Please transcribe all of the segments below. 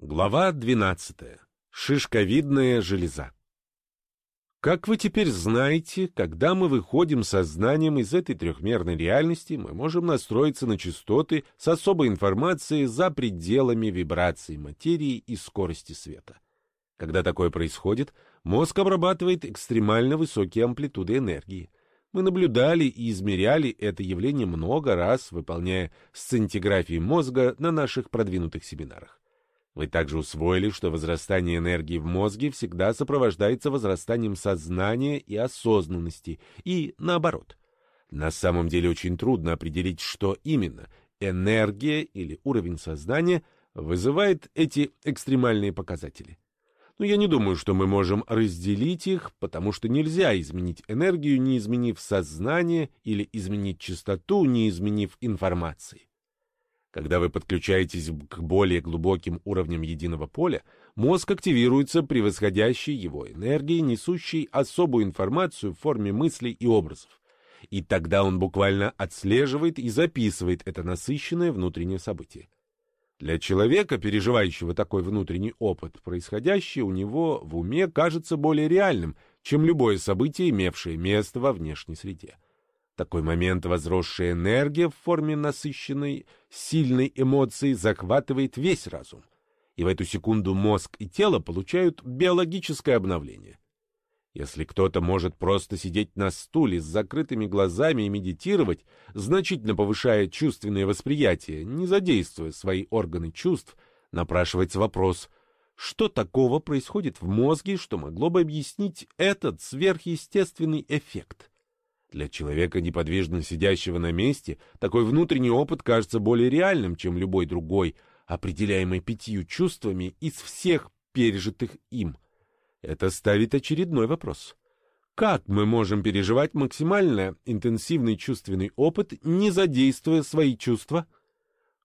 Глава 12. Шишковидная железа. Как вы теперь знаете, когда мы выходим сознанием из этой трехмерной реальности, мы можем настроиться на частоты с особой информацией за пределами вибраций материи и скорости света. Когда такое происходит, мозг обрабатывает экстремально высокие амплитуды энергии. Мы наблюдали и измеряли это явление много раз, выполняя сцинтиграфии мозга на наших продвинутых семинарах. Вы также усвоили, что возрастание энергии в мозге всегда сопровождается возрастанием сознания и осознанности, и наоборот. На самом деле очень трудно определить, что именно – энергия или уровень сознания – вызывает эти экстремальные показатели. Но я не думаю, что мы можем разделить их, потому что нельзя изменить энергию, не изменив сознание, или изменить частоту, не изменив информации. Когда вы подключаетесь к более глубоким уровням единого поля, мозг активируется превосходящей его энергией, несущей особую информацию в форме мыслей и образов. И тогда он буквально отслеживает и записывает это насыщенное внутреннее событие. Для человека, переживающего такой внутренний опыт, происходящее у него в уме кажется более реальным, чем любое событие, имевшее место во внешней среде такой момент возросшая энергия в форме насыщенной, сильной эмоции захватывает весь разум. И в эту секунду мозг и тело получают биологическое обновление. Если кто-то может просто сидеть на стуле с закрытыми глазами и медитировать, значительно повышая чувственное восприятие, не задействуя свои органы чувств, напрашивается вопрос, что такого происходит в мозге, что могло бы объяснить этот сверхъестественный эффект? Для человека, неподвижно сидящего на месте, такой внутренний опыт кажется более реальным, чем любой другой, определяемый пятью чувствами из всех пережитых им. Это ставит очередной вопрос. Как мы можем переживать максимально интенсивный чувственный опыт, не задействуя свои чувства?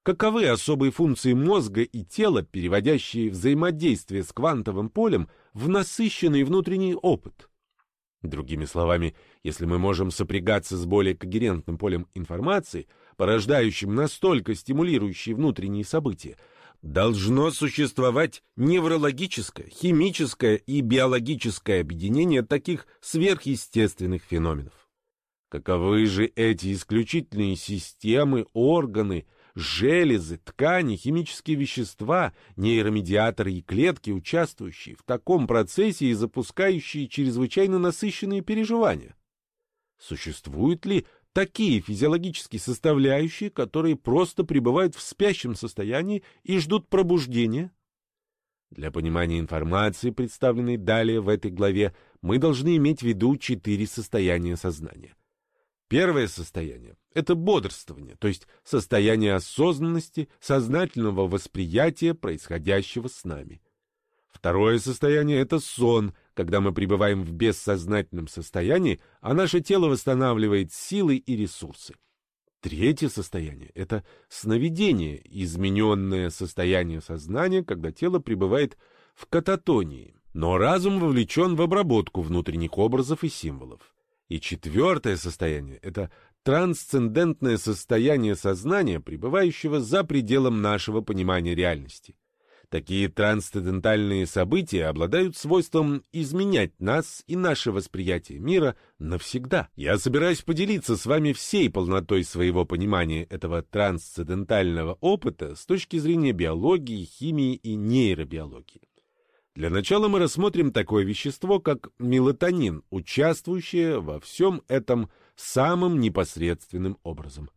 Каковы особые функции мозга и тела, переводящие взаимодействие с квантовым полем в насыщенный внутренний опыт? Другими словами, если мы можем сопрягаться с более когерентным полем информации, порождающим настолько стимулирующие внутренние события, должно существовать неврологическое, химическое и биологическое объединение таких сверхъестественных феноменов. Каковы же эти исключительные системы, органы, железы, ткани, химические вещества, нейромедиаторы и клетки, участвующие в таком процессе и запускающие чрезвычайно насыщенные переживания? Существуют ли такие физиологические составляющие, которые просто пребывают в спящем состоянии и ждут пробуждения? Для понимания информации, представленной далее в этой главе, мы должны иметь в виду четыре состояния сознания. Первое состояние – это бодрствование, то есть состояние осознанности, сознательного восприятия происходящего с нами. Второе состояние – это сон, когда мы пребываем в бессознательном состоянии, а наше тело восстанавливает силы и ресурсы. Третье состояние – это сновидение, измененное состояние сознания, когда тело пребывает в кататонии, но разум вовлечен в обработку внутренних образов и символов. И четвертое состояние – это трансцендентное состояние сознания, пребывающего за пределом нашего понимания реальности. Такие трансцендентальные события обладают свойством изменять нас и наше восприятие мира навсегда. Я собираюсь поделиться с вами всей полнотой своего понимания этого трансцендентального опыта с точки зрения биологии, химии и нейробиологии. Для начала мы рассмотрим такое вещество, как мелатонин, участвующее во всем этом самым непосредственным образом.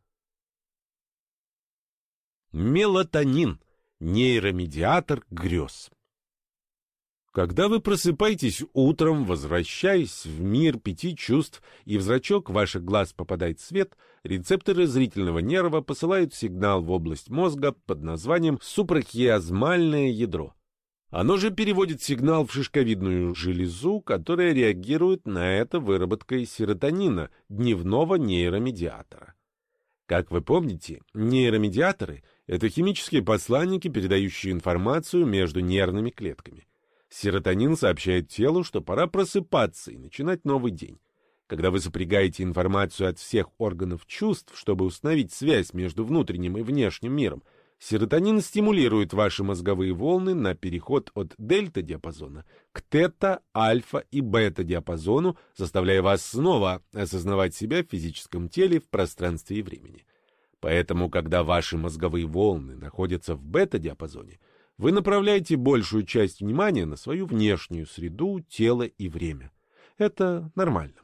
Мелатонин – нейромедиатор грез. Когда вы просыпаетесь утром, возвращаясь в мир пяти чувств, и в зрачок ваших глаз попадает свет, рецепторы зрительного нерва посылают сигнал в область мозга под названием супрахиазмальное ядро. Оно же переводит сигнал в шишковидную железу, которая реагирует на это выработкой серотонина, дневного нейромедиатора. Как вы помните, нейромедиаторы – это химические посланники, передающие информацию между нервными клетками. Серотонин сообщает телу, что пора просыпаться и начинать новый день. Когда вы сопрягаете информацию от всех органов чувств, чтобы установить связь между внутренним и внешним миром – Серотонин стимулирует ваши мозговые волны на переход от дельта-диапазона к тета, альфа и бета-диапазону, заставляя вас снова осознавать себя в физическом теле в пространстве и времени. Поэтому, когда ваши мозговые волны находятся в бета-диапазоне, вы направляете большую часть внимания на свою внешнюю среду, тело и время. Это нормально.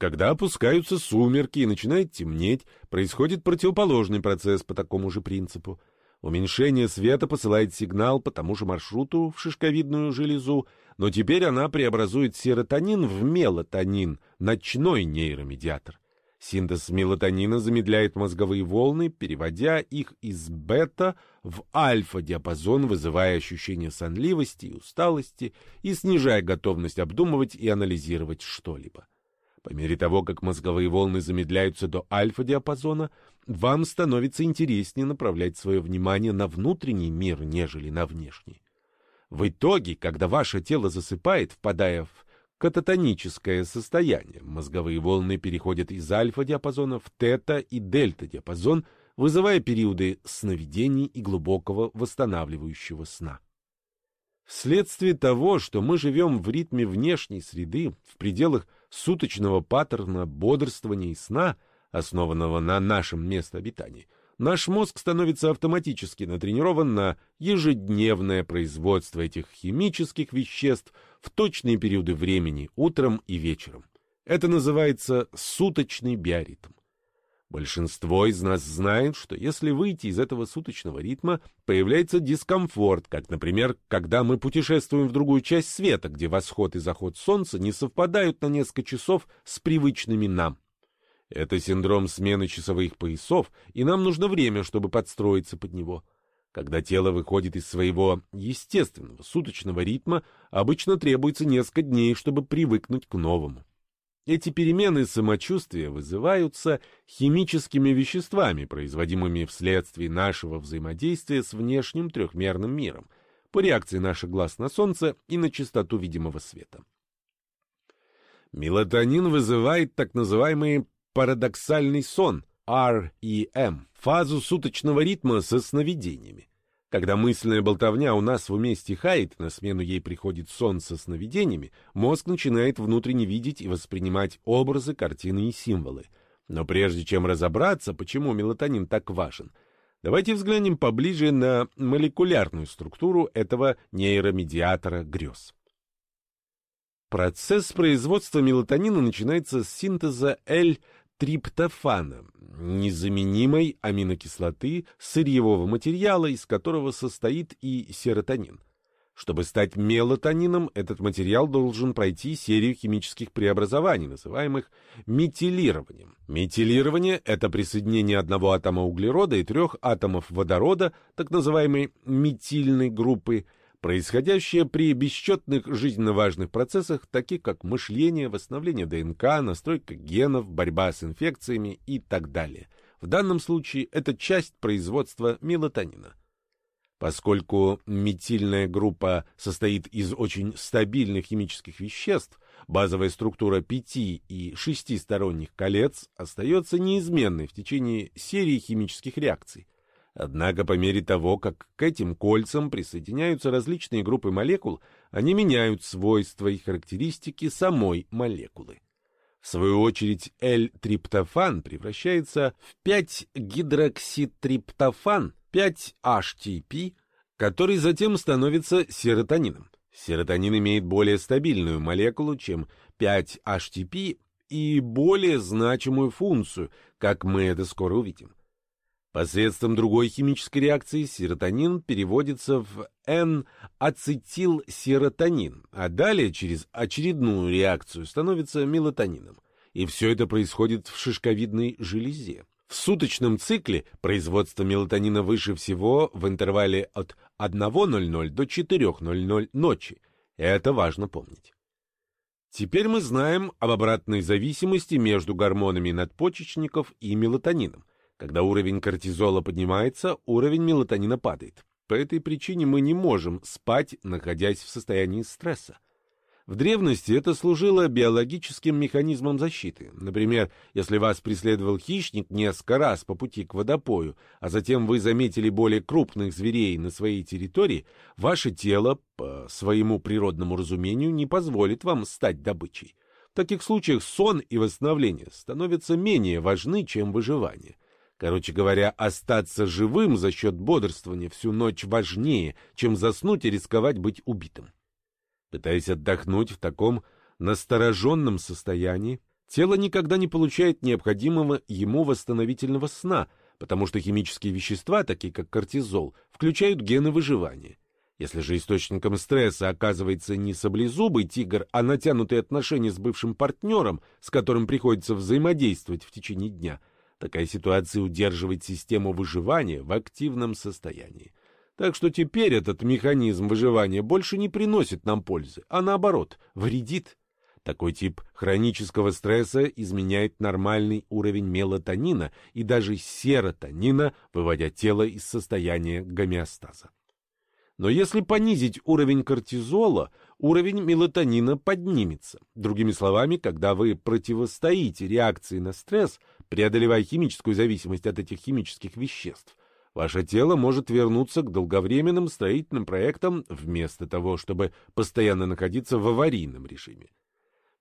Когда опускаются сумерки и начинает темнеть, происходит противоположный процесс по такому же принципу. Уменьшение света посылает сигнал по тому же маршруту в шишковидную железу, но теперь она преобразует серотонин в мелатонин, ночной нейромедиатор. Синтез мелатонина замедляет мозговые волны, переводя их из бета в альфа-диапазон, вызывая ощущение сонливости и усталости и снижая готовность обдумывать и анализировать что-либо. По мере того, как мозговые волны замедляются до альфа-диапазона, вам становится интереснее направлять свое внимание на внутренний мир, нежели на внешний. В итоге, когда ваше тело засыпает, впадая в кататоническое состояние, мозговые волны переходят из альфа-диапазона в тета- и дельта-диапазон, вызывая периоды сновидений и глубокого восстанавливающего сна. Вследствие того, что мы живем в ритме внешней среды, в пределах суточного паттерна бодрствования и сна, основанного на нашем местообитании, наш мозг становится автоматически натренирован на ежедневное производство этих химических веществ в точные периоды времени, утром и вечером. Это называется суточный биоритм. Большинство из нас знает, что если выйти из этого суточного ритма, появляется дискомфорт, как, например, когда мы путешествуем в другую часть света, где восход и заход солнца не совпадают на несколько часов с привычными нам. Это синдром смены часовых поясов, и нам нужно время, чтобы подстроиться под него. Когда тело выходит из своего естественного суточного ритма, обычно требуется несколько дней, чтобы привыкнуть к новому. Эти перемены самочувствия вызываются химическими веществами, производимыми вследствие нашего взаимодействия с внешним трехмерным миром, по реакции наших глаз на солнце и на частоту видимого света. Мелатонин вызывает так называемый парадоксальный сон, REM, фазу суточного ритма со сновидениями. Когда мысленная болтовня у нас в уме стихает, на смену ей приходит сон со сновидениями, мозг начинает внутренне видеть и воспринимать образы, картины и символы. Но прежде чем разобраться, почему мелатонин так важен, давайте взглянем поближе на молекулярную структуру этого нейромедиатора грез. Процесс производства мелатонина начинается с синтеза L триптофана, незаменимой аминокислоты сырьевого материала, из которого состоит и серотонин. Чтобы стать мелатонином, этот материал должен пройти серию химических преобразований, называемых метилированием. Метилирование – это присоединение одного атома углерода и трех атомов водорода, так называемой метильной группы – происходящее при бесчетных жизненно важных процессах, таких как мышление, восстановление ДНК, настройка генов, борьба с инфекциями и так далее. В данном случае это часть производства мелатонина. Поскольку метильная группа состоит из очень стабильных химических веществ, базовая структура пяти и шестисторонних колец остается неизменной в течение серии химических реакций. Однако по мере того, как к этим кольцам присоединяются различные группы молекул, они меняют свойства и характеристики самой молекулы. В свою очередь L-триптофан превращается в 5-гидрокситриптофан, 5-HTP, который затем становится серотонином. Серотонин имеет более стабильную молекулу, чем 5-HTP, и более значимую функцию, как мы это скоро увидим. Посредством другой химической реакции серотонин переводится в N-ацетилсеротонин, а далее через очередную реакцию становится мелатонином. И все это происходит в шишковидной железе. В суточном цикле производство мелатонина выше всего в интервале от 1.00 до 4.00 ночи. Это важно помнить. Теперь мы знаем об обратной зависимости между гормонами надпочечников и мелатонином. Когда уровень кортизола поднимается, уровень мелатонина падает. По этой причине мы не можем спать, находясь в состоянии стресса. В древности это служило биологическим механизмом защиты. Например, если вас преследовал хищник несколько раз по пути к водопою, а затем вы заметили более крупных зверей на своей территории, ваше тело, по своему природному разумению, не позволит вам стать добычей. В таких случаях сон и восстановление становятся менее важны, чем выживание. Короче говоря, остаться живым за счет бодрствования всю ночь важнее, чем заснуть и рисковать быть убитым. Пытаясь отдохнуть в таком настороженном состоянии, тело никогда не получает необходимого ему восстановительного сна, потому что химические вещества, такие как кортизол, включают гены выживания. Если же источником стресса оказывается не саблезубый тигр, а натянутые отношения с бывшим партнером, с которым приходится взаимодействовать в течение дня, такая ситуация удерживает систему выживания в активном состоянии. Так что теперь этот механизм выживания больше не приносит нам пользы, а наоборот, вредит. Такой тип хронического стресса изменяет нормальный уровень мелатонина и даже серотонина, выводя тело из состояния гомеостаза. Но если понизить уровень кортизола, уровень мелатонина поднимется. Другими словами, когда вы противостоите реакции на стресс, преодолевая химическую зависимость от этих химических веществ, Ваше тело может вернуться к долговременным строительным проектам вместо того, чтобы постоянно находиться в аварийном режиме.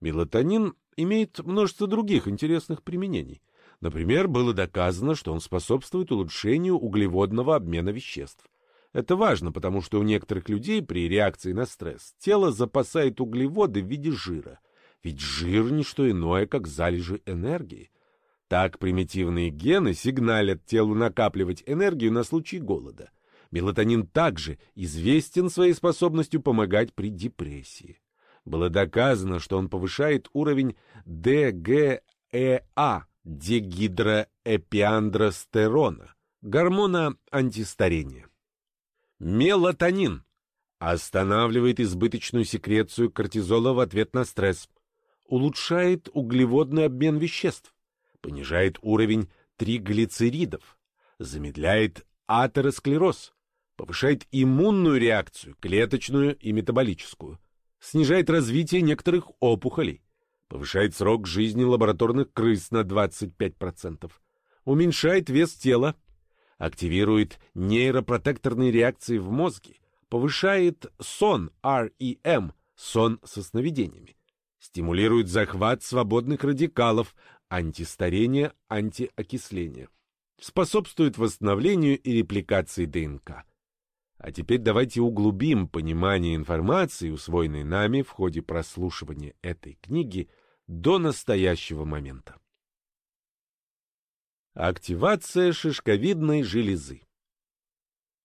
Мелатонин имеет множество других интересных применений. Например, было доказано, что он способствует улучшению углеводного обмена веществ. Это важно, потому что у некоторых людей при реакции на стресс тело запасает углеводы в виде жира. Ведь жир – не что иное, как залежи энергии. Так примитивные гены сигналят телу накапливать энергию на случай голода. Мелатонин также известен своей способностью помогать при депрессии. Было доказано, что он повышает уровень ДГЭА, дегидроэпиандростерона, гормона антистарения. Мелатонин останавливает избыточную секрецию кортизола в ответ на стресс, улучшает углеводный обмен веществ, понижает уровень триглицеридов, замедляет атеросклероз, повышает иммунную реакцию, клеточную и метаболическую, снижает развитие некоторых опухолей, повышает срок жизни лабораторных крыс на 25%, уменьшает вес тела, активирует нейропротекторные реакции в мозге, повышает сон REM, сон со сновидениями, стимулирует захват свободных радикалов, антистарение, антиокисление. Способствует восстановлению и репликации ДНК. А теперь давайте углубим понимание информации, усвоенной нами в ходе прослушивания этой книги до настоящего момента. Активация шишковидной железы.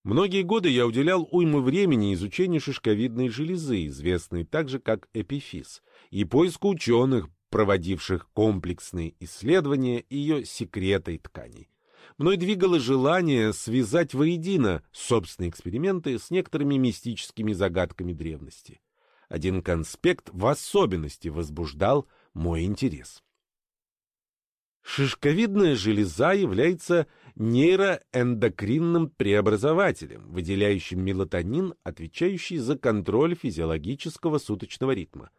Многие годы я уделял уйму времени изучению шишковидной железы, известной также как эпифиз, и поиску ученых, проводивших комплексные исследования ее секретой тканей. Мной двигало желание связать воедино собственные эксперименты с некоторыми мистическими загадками древности. Один конспект в особенности возбуждал мой интерес. Шишковидная железа является нейроэндокринным преобразователем, выделяющим мелатонин, отвечающий за контроль физиологического суточного ритма.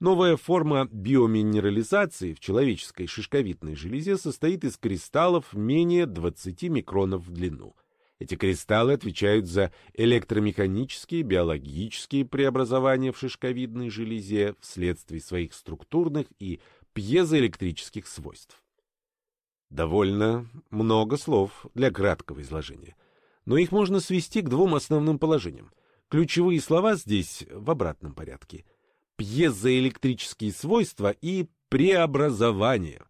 Новая форма биоминерализации в человеческой шишковидной железе состоит из кристаллов менее 20 микронов в длину. Эти кристаллы отвечают за электромеханические, биологические преобразования в шишковидной железе вследствие своих структурных и пьезоэлектрических свойств. Довольно много слов для краткого изложения, но их можно свести к двум основным положениям. Ключевые слова здесь в обратном порядке – пьезоэлектрические свойства и преобразование.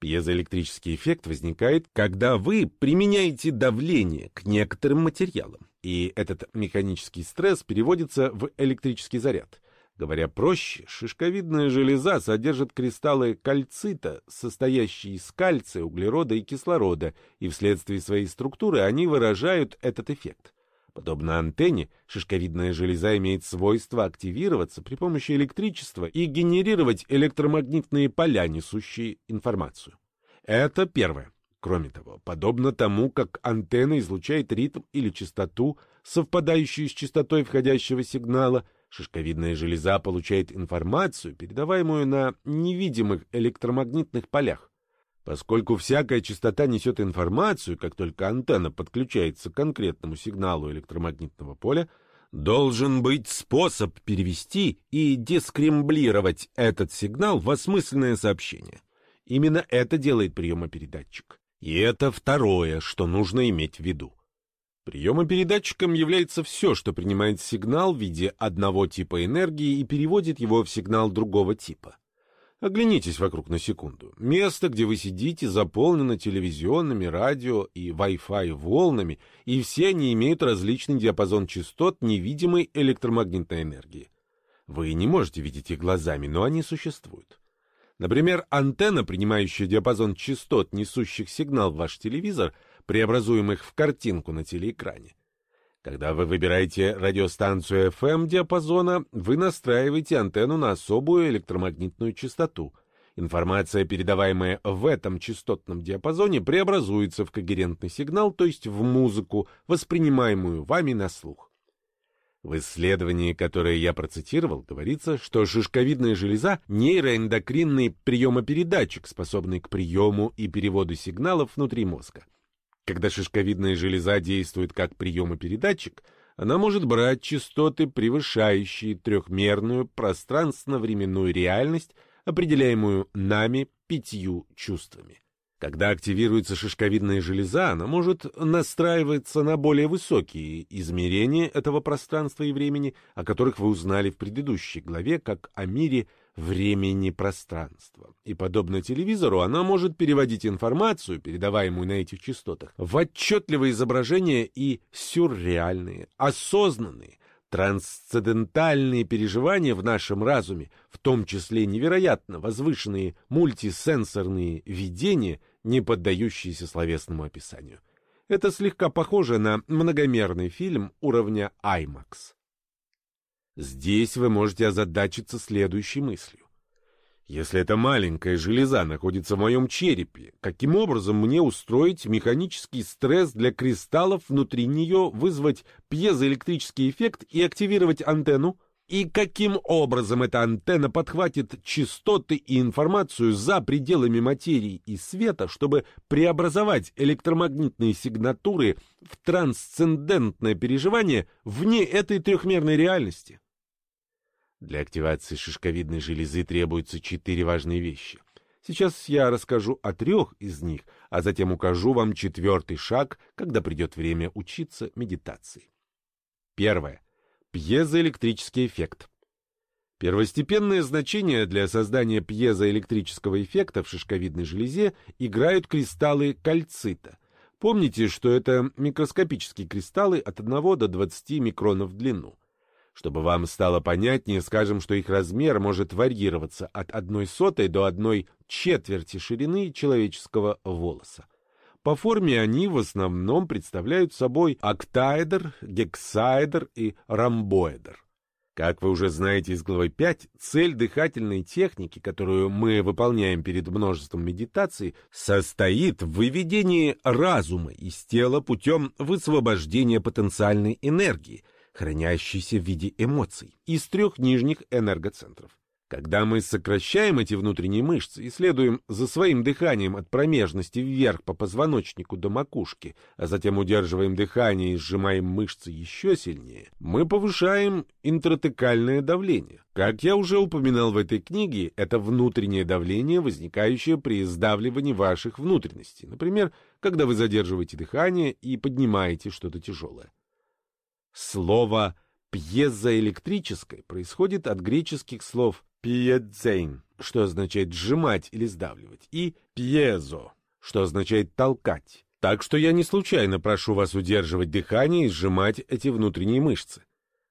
Пьезоэлектрический эффект возникает, когда вы применяете давление к некоторым материалам, и этот механический стресс переводится в электрический заряд. Говоря проще, шишковидная железа содержит кристаллы кальцита, состоящие из кальция, углерода и кислорода, и вследствие своей структуры они выражают этот эффект. Подобно антенне, шишковидная железа имеет свойство активироваться при помощи электричества и генерировать электромагнитные поля, несущие информацию. Это первое. Кроме того, подобно тому, как антенна излучает ритм или частоту, совпадающую с частотой входящего сигнала, Шишковидная железа получает информацию, передаваемую на невидимых электромагнитных полях. Поскольку всякая частота несет информацию, как только антенна подключается к конкретному сигналу электромагнитного поля, должен быть способ перевести и дескремблировать этот сигнал в осмысленное сообщение. Именно это делает приемопередатчик. И это второе, что нужно иметь в виду. Приемопередатчиком является все, что принимает сигнал в виде одного типа энергии и переводит его в сигнал другого типа. Оглянитесь вокруг на секунду. Место, где вы сидите, заполнено телевизионными, радио и Wi-Fi волнами, и все они имеют различный диапазон частот невидимой электромагнитной энергии. Вы не можете видеть их глазами, но они существуют. Например, антенна, принимающая диапазон частот, несущих сигнал в ваш телевизор, преобразуемых в картинку на телеэкране. Когда вы выбираете радиостанцию FM диапазона, вы настраиваете антенну на особую электромагнитную частоту. Информация, передаваемая в этом частотном диапазоне, преобразуется в когерентный сигнал, то есть в музыку, воспринимаемую вами на слух. В исследовании, которое я процитировал, говорится, что шишковидная железа – нейроэндокринный приемопередатчик, способный к приему и переводу сигналов внутри мозга. Когда шишковидная железа действует как приемопередатчик, она может брать частоты, превышающие трехмерную пространственно-временную реальность, определяемую нами пятью чувствами. Когда активируется шишковидная железа, она может настраиваться на более высокие измерения этого пространства и времени, о которых вы узнали в предыдущей главе, как о мире времени-пространства. И подобно телевизору, она может переводить информацию, передаваемую на этих частотах, в отчетливые изображения и сюрреальные, осознанные, трансцендентальные переживания в нашем разуме, в том числе невероятно возвышенные мультисенсорные видения – не поддающиеся словесному описанию. Это слегка похоже на многомерный фильм уровня IMAX. Здесь вы можете озадачиться следующей мыслью. Если эта маленькая железа находится в моем черепе, каким образом мне устроить механический стресс для кристаллов внутри нее, вызвать пьезоэлектрический эффект и активировать антенну? И каким образом эта антенна подхватит частоты и информацию за пределами материи и света, чтобы преобразовать электромагнитные сигнатуры в трансцендентное переживание вне этой трехмерной реальности? Для активации шишковидной железы требуются четыре важные вещи. Сейчас я расскажу о трех из них, а затем укажу вам четвертый шаг, когда придет время учиться медитации. Первое. Пьезоэлектрический эффект. Первостепенное значение для создания пьезоэлектрического эффекта в шишковидной железе играют кристаллы кальцита. Помните, что это микроскопические кристаллы от 1 до 20 микронов в длину. Чтобы вам стало понятнее, скажем, что их размер может варьироваться от 1 сотой до 1 четверти ширины человеческого волоса. По форме они в основном представляют собой октаэдр, гексаэдр и ромбоэдр. Как вы уже знаете из главы 5, цель дыхательной техники, которую мы выполняем перед множеством медитаций, состоит в выведении разума из тела путем высвобождения потенциальной энергии, хранящейся в виде эмоций, из трех нижних энергоцентров. Когда мы сокращаем эти внутренние мышцы и следуем за своим дыханием от промежности вверх по позвоночнику до макушки, а затем удерживаем дыхание и сжимаем мышцы еще сильнее, мы повышаем интратекальное давление. Как я уже упоминал в этой книге, это внутреннее давление, возникающее при сдавливании ваших внутренностей. Например, когда вы задерживаете дыхание и поднимаете что-то тяжелое. Слово «пьезоэлектрическое» происходит от греческих слов пиедзейн, что означает сжимать или сдавливать, и пьезо, что означает толкать. Так что я не случайно прошу вас удерживать дыхание и сжимать эти внутренние мышцы.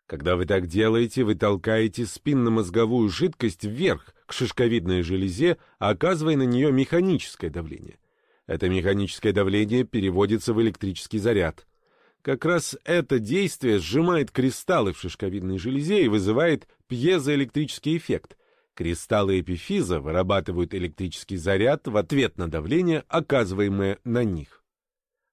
Когда вы так делаете, вы толкаете спинномозговую жидкость вверх к шишковидной железе, оказывая на нее механическое давление. Это механическое давление переводится в электрический заряд. Как раз это действие сжимает кристаллы в шишковидной железе и вызывает пьезоэлектрический эффект, Кристаллы эпифиза вырабатывают электрический заряд в ответ на давление, оказываемое на них.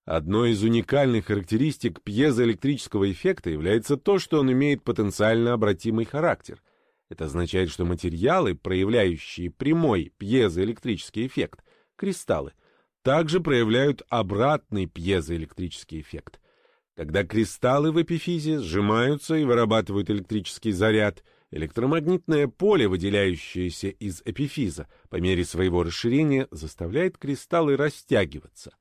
Одной из уникальных характеристик пьезоэлектрического эффекта является то, что он имеет потенциально обратимый характер. Это означает, что материалы, проявляющие прямой пьезоэлектрический эффект, кристаллы, также проявляют обратный пьезоэлектрический эффект. Когда кристаллы в эпифизе сжимаются и вырабатывают электрический заряд, электромагнитное поле, выделяющееся из эпифиза, по мере своего расширения, заставляет кристаллы растягиваться.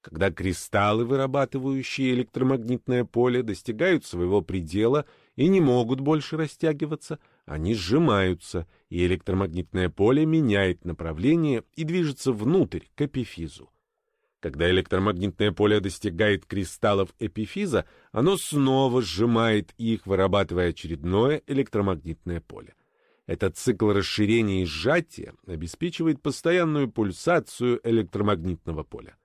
Когда кристаллы, вырабатывающие электромагнитное поле, достигают своего предела и не могут больше растягиваться, они сжимаются, и электромагнитное поле меняет направление и движется внутрь, к эпифизу. Когда электромагнитное поле достигает кристаллов эпифиза, оно снова сжимает их, вырабатывая очередное электромагнитное поле. Этот цикл расширения и сжатия обеспечивает постоянную пульсацию электромагнитного поля.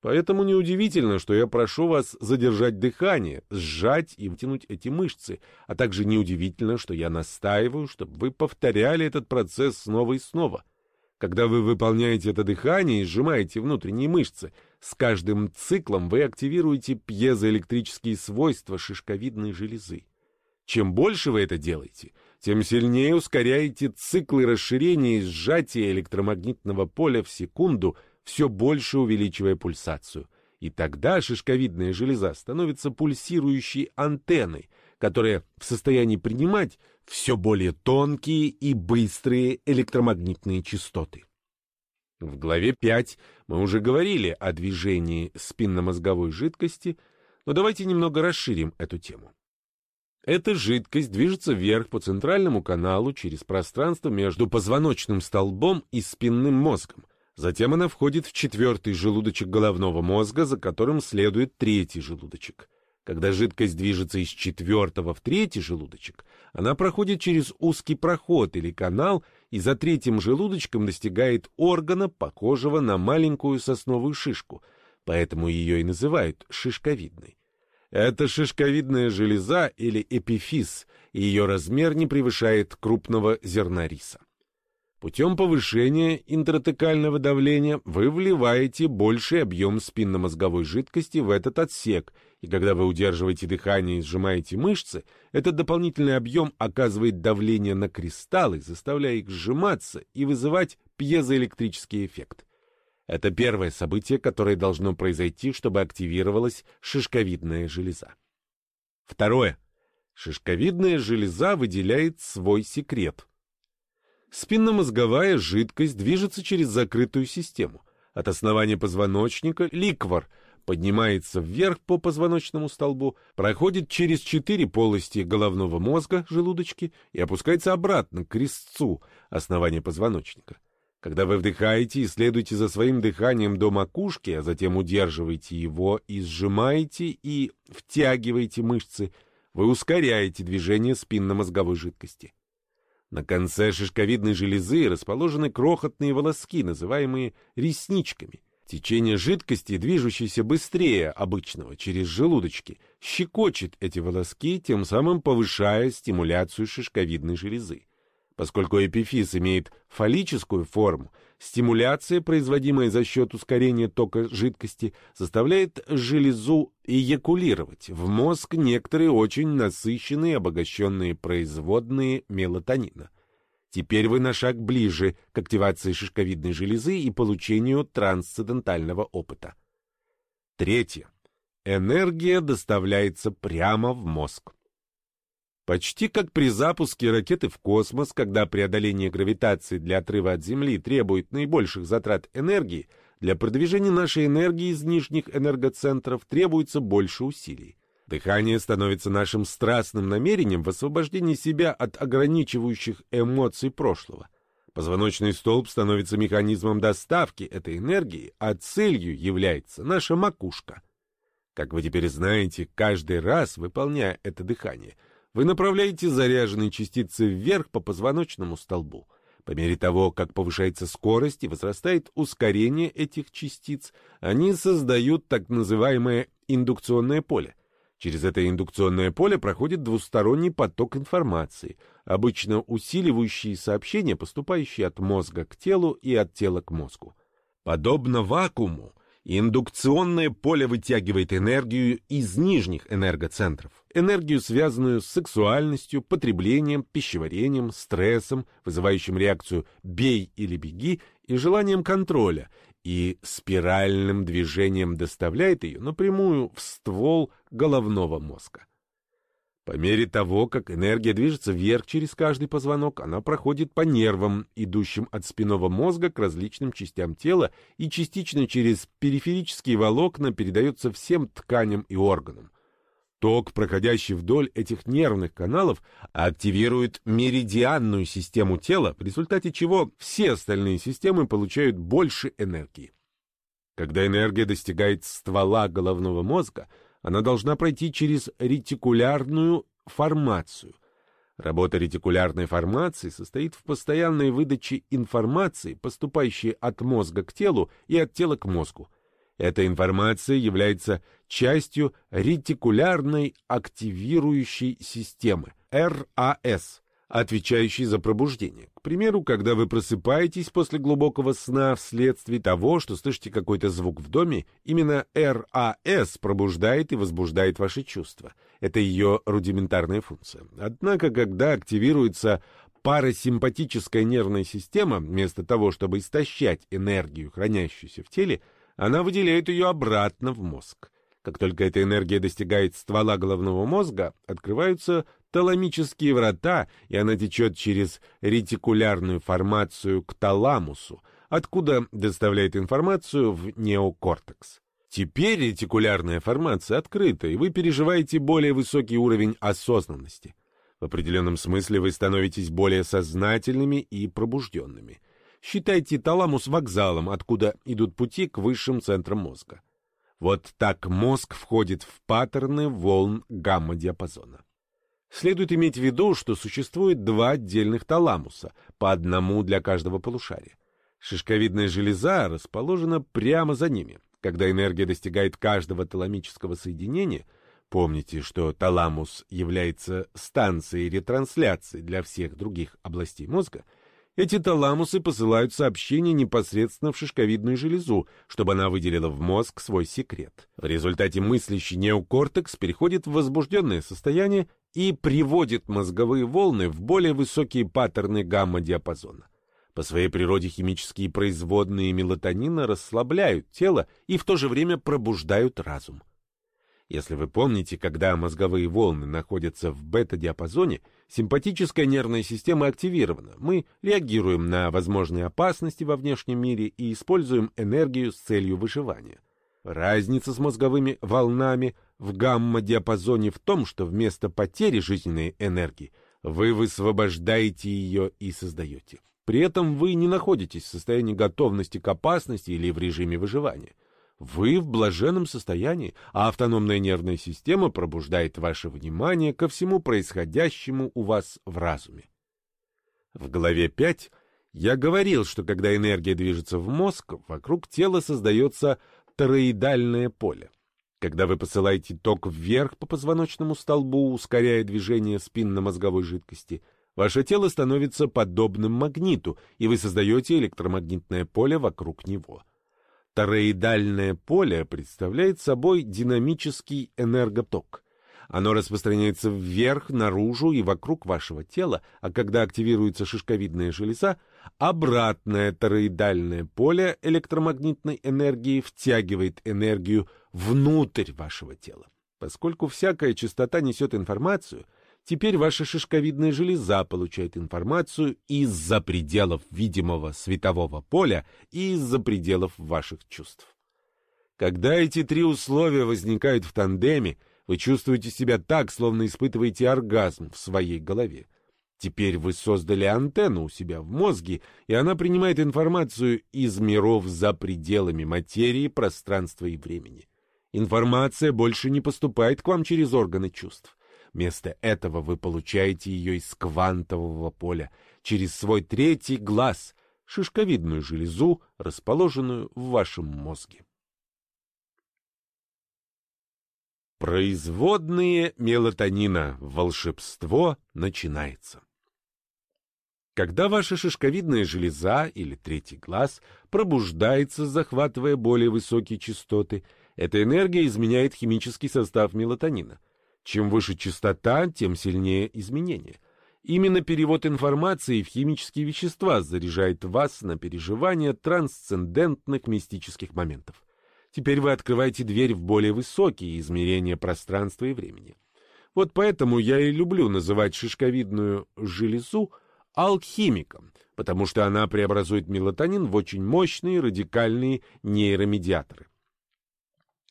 Поэтому неудивительно, что я прошу вас задержать дыхание, сжать и втянуть эти мышцы, а также неудивительно, что я настаиваю, чтобы вы повторяли этот процесс снова и снова. Когда вы выполняете это дыхание и сжимаете внутренние мышцы, с каждым циклом вы активируете пьезоэлектрические свойства шишковидной железы. Чем больше вы это делаете, тем сильнее ускоряете циклы расширения и сжатия электромагнитного поля в секунду – все больше увеличивая пульсацию. И тогда шишковидная железа становится пульсирующей антенной, которая в состоянии принимать все более тонкие и быстрые электромагнитные частоты. В главе 5 мы уже говорили о движении спинномозговой жидкости, но давайте немного расширим эту тему. Эта жидкость движется вверх по центральному каналу через пространство между позвоночным столбом и спинным мозгом, Затем она входит в четвертый желудочек головного мозга, за которым следует третий желудочек. Когда жидкость движется из четвертого в третий желудочек, она проходит через узкий проход или канал и за третьим желудочком достигает органа, похожего на маленькую сосновую шишку, поэтому ее и называют шишковидной. Это шишковидная железа или эпифиз, и ее размер не превышает крупного зерна риса. Путем повышения интратекального давления вы вливаете больший объем спинномозговой жидкости в этот отсек, и когда вы удерживаете дыхание и сжимаете мышцы, этот дополнительный объем оказывает давление на кристаллы, заставляя их сжиматься и вызывать пьезоэлектрический эффект. Это первое событие, которое должно произойти, чтобы активировалась шишковидная железа. Второе. Шишковидная железа выделяет свой секрет – Спинномозговая жидкость движется через закрытую систему. От основания позвоночника ликвор поднимается вверх по позвоночному столбу, проходит через четыре полости головного мозга, желудочки, и опускается обратно к резцу основания позвоночника. Когда вы вдыхаете и следуете за своим дыханием до макушки, а затем удерживаете его и сжимаете и втягиваете мышцы, вы ускоряете движение спинномозговой жидкости. На конце шишковидной железы расположены крохотные волоски, называемые ресничками. Течение жидкости, движущейся быстрее обычного через желудочки, щекочет эти волоски, тем самым повышая стимуляцию шишковидной железы. Поскольку эпифиз имеет фаллическую форму, стимуляция, производимая за счет ускорения тока жидкости, заставляет железу эякулировать в мозг некоторые очень насыщенные обогащенные производные мелатонина. Теперь вы на шаг ближе к активации шишковидной железы и получению трансцендентального опыта. Третье. Энергия доставляется прямо в мозг. Почти как при запуске ракеты в космос, когда преодоление гравитации для отрыва от Земли требует наибольших затрат энергии, для продвижения нашей энергии из нижних энергоцентров требуется больше усилий. Дыхание становится нашим страстным намерением в освобождении себя от ограничивающих эмоций прошлого. Позвоночный столб становится механизмом доставки этой энергии, а целью является наша макушка. Как вы теперь знаете, каждый раз, выполняя это дыхание – вы направляете заряженные частицы вверх по позвоночному столбу. По мере того, как повышается скорость и возрастает ускорение этих частиц, они создают так называемое индукционное поле. Через это индукционное поле проходит двусторонний поток информации, обычно усиливающий сообщения, поступающие от мозга к телу и от тела к мозгу. Подобно вакууму, Индукционное поле вытягивает энергию из нижних энергоцентров. Энергию, связанную с сексуальностью, потреблением, пищеварением, стрессом, вызывающим реакцию «бей или беги» и желанием контроля, и спиральным движением доставляет ее напрямую в ствол головного мозга. По мере того, как энергия движется вверх через каждый позвонок, она проходит по нервам, идущим от спинного мозга к различным частям тела и частично через периферические волокна передается всем тканям и органам. Ток, проходящий вдоль этих нервных каналов, активирует меридианную систему тела, в результате чего все остальные системы получают больше энергии. Когда энергия достигает ствола головного мозга – она должна пройти через ретикулярную формацию. Работа ретикулярной формации состоит в постоянной выдаче информации, поступающей от мозга к телу и от тела к мозгу. Эта информация является частью ретикулярной активирующей системы, РАС, отвечающий за пробуждение. К примеру, когда вы просыпаетесь после глубокого сна вследствие того, что слышите какой-то звук в доме, именно РАС пробуждает и возбуждает ваши чувства. Это ее рудиментарная функция. Однако, когда активируется парасимпатическая нервная система, вместо того, чтобы истощать энергию, хранящуюся в теле, она выделяет ее обратно в мозг. Как только эта энергия достигает ствола головного мозга, открываются таламические врата, и она течет через ретикулярную формацию к таламусу, откуда доставляет информацию в неокортекс. Теперь ретикулярная формация открыта, и вы переживаете более высокий уровень осознанности. В определенном смысле вы становитесь более сознательными и пробужденными. Считайте таламус вокзалом, откуда идут пути к высшим центрам мозга. Вот так мозг входит в паттерны волн гамма-диапазона. Следует иметь в виду, что существует два отдельных таламуса, по одному для каждого полушария. Шишковидная железа расположена прямо за ними. Когда энергия достигает каждого таламического соединения, помните, что таламус является станцией ретрансляции для всех других областей мозга, эти таламусы посылают сообщение непосредственно в шишковидную железу, чтобы она выделила в мозг свой секрет. В результате мыслящий неокортекс переходит в возбужденное состояние и приводит мозговые волны в более высокие паттерны гамма-диапазона. По своей природе химические производные мелатонина расслабляют тело и в то же время пробуждают разум. Если вы помните, когда мозговые волны находятся в бета-диапазоне, симпатическая нервная система активирована. Мы реагируем на возможные опасности во внешнем мире и используем энергию с целью выживания. Разница с мозговыми волнами в гамма-диапазоне в том, что вместо потери жизненной энергии вы высвобождаете ее и создаете. При этом вы не находитесь в состоянии готовности к опасности или в режиме выживания. Вы в блаженном состоянии, а автономная нервная система пробуждает ваше внимание ко всему происходящему у вас в разуме. В главе 5 я говорил, что когда энергия движется в мозг, вокруг тела создается тороидальное поле. Когда вы посылаете ток вверх по позвоночному столбу, ускоряя движение спинномозговой жидкости, ваше тело становится подобным магниту, и вы создаете электромагнитное поле вокруг него. Тороидальное поле представляет собой динамический энерготок. Оно распространяется вверх, наружу и вокруг вашего тела, а когда активируется шишковидная железа, обратное тороидальное поле электромагнитной энергии втягивает энергию внутрь вашего тела. Поскольку всякая частота несет информацию, теперь ваша шишковидная железа получает информацию из-за пределов видимого светового поля и из-за пределов ваших чувств. Когда эти три условия возникают в тандеме, вы чувствуете себя так, словно испытываете оргазм в своей голове. Теперь вы создали антенну у себя в мозге, и она принимает информацию из миров за пределами материи, пространства и времени. Информация больше не поступает к вам через органы чувств. Вместо этого вы получаете ее из квантового поля, через свой третий глаз, шишковидную железу, расположенную в вашем мозге. Производные мелатонина. Волшебство начинается. Когда ваша шишковидная железа или третий глаз пробуждается, захватывая более высокие частоты, эта энергия изменяет химический состав мелатонина. Чем выше частота, тем сильнее изменения. Именно перевод информации в химические вещества заряжает вас на переживание трансцендентных мистических моментов. Теперь вы открываете дверь в более высокие измерения пространства и времени. Вот поэтому я и люблю называть шишковидную железу алхимиком, потому что она преобразует мелатонин в очень мощные радикальные нейромедиаторы.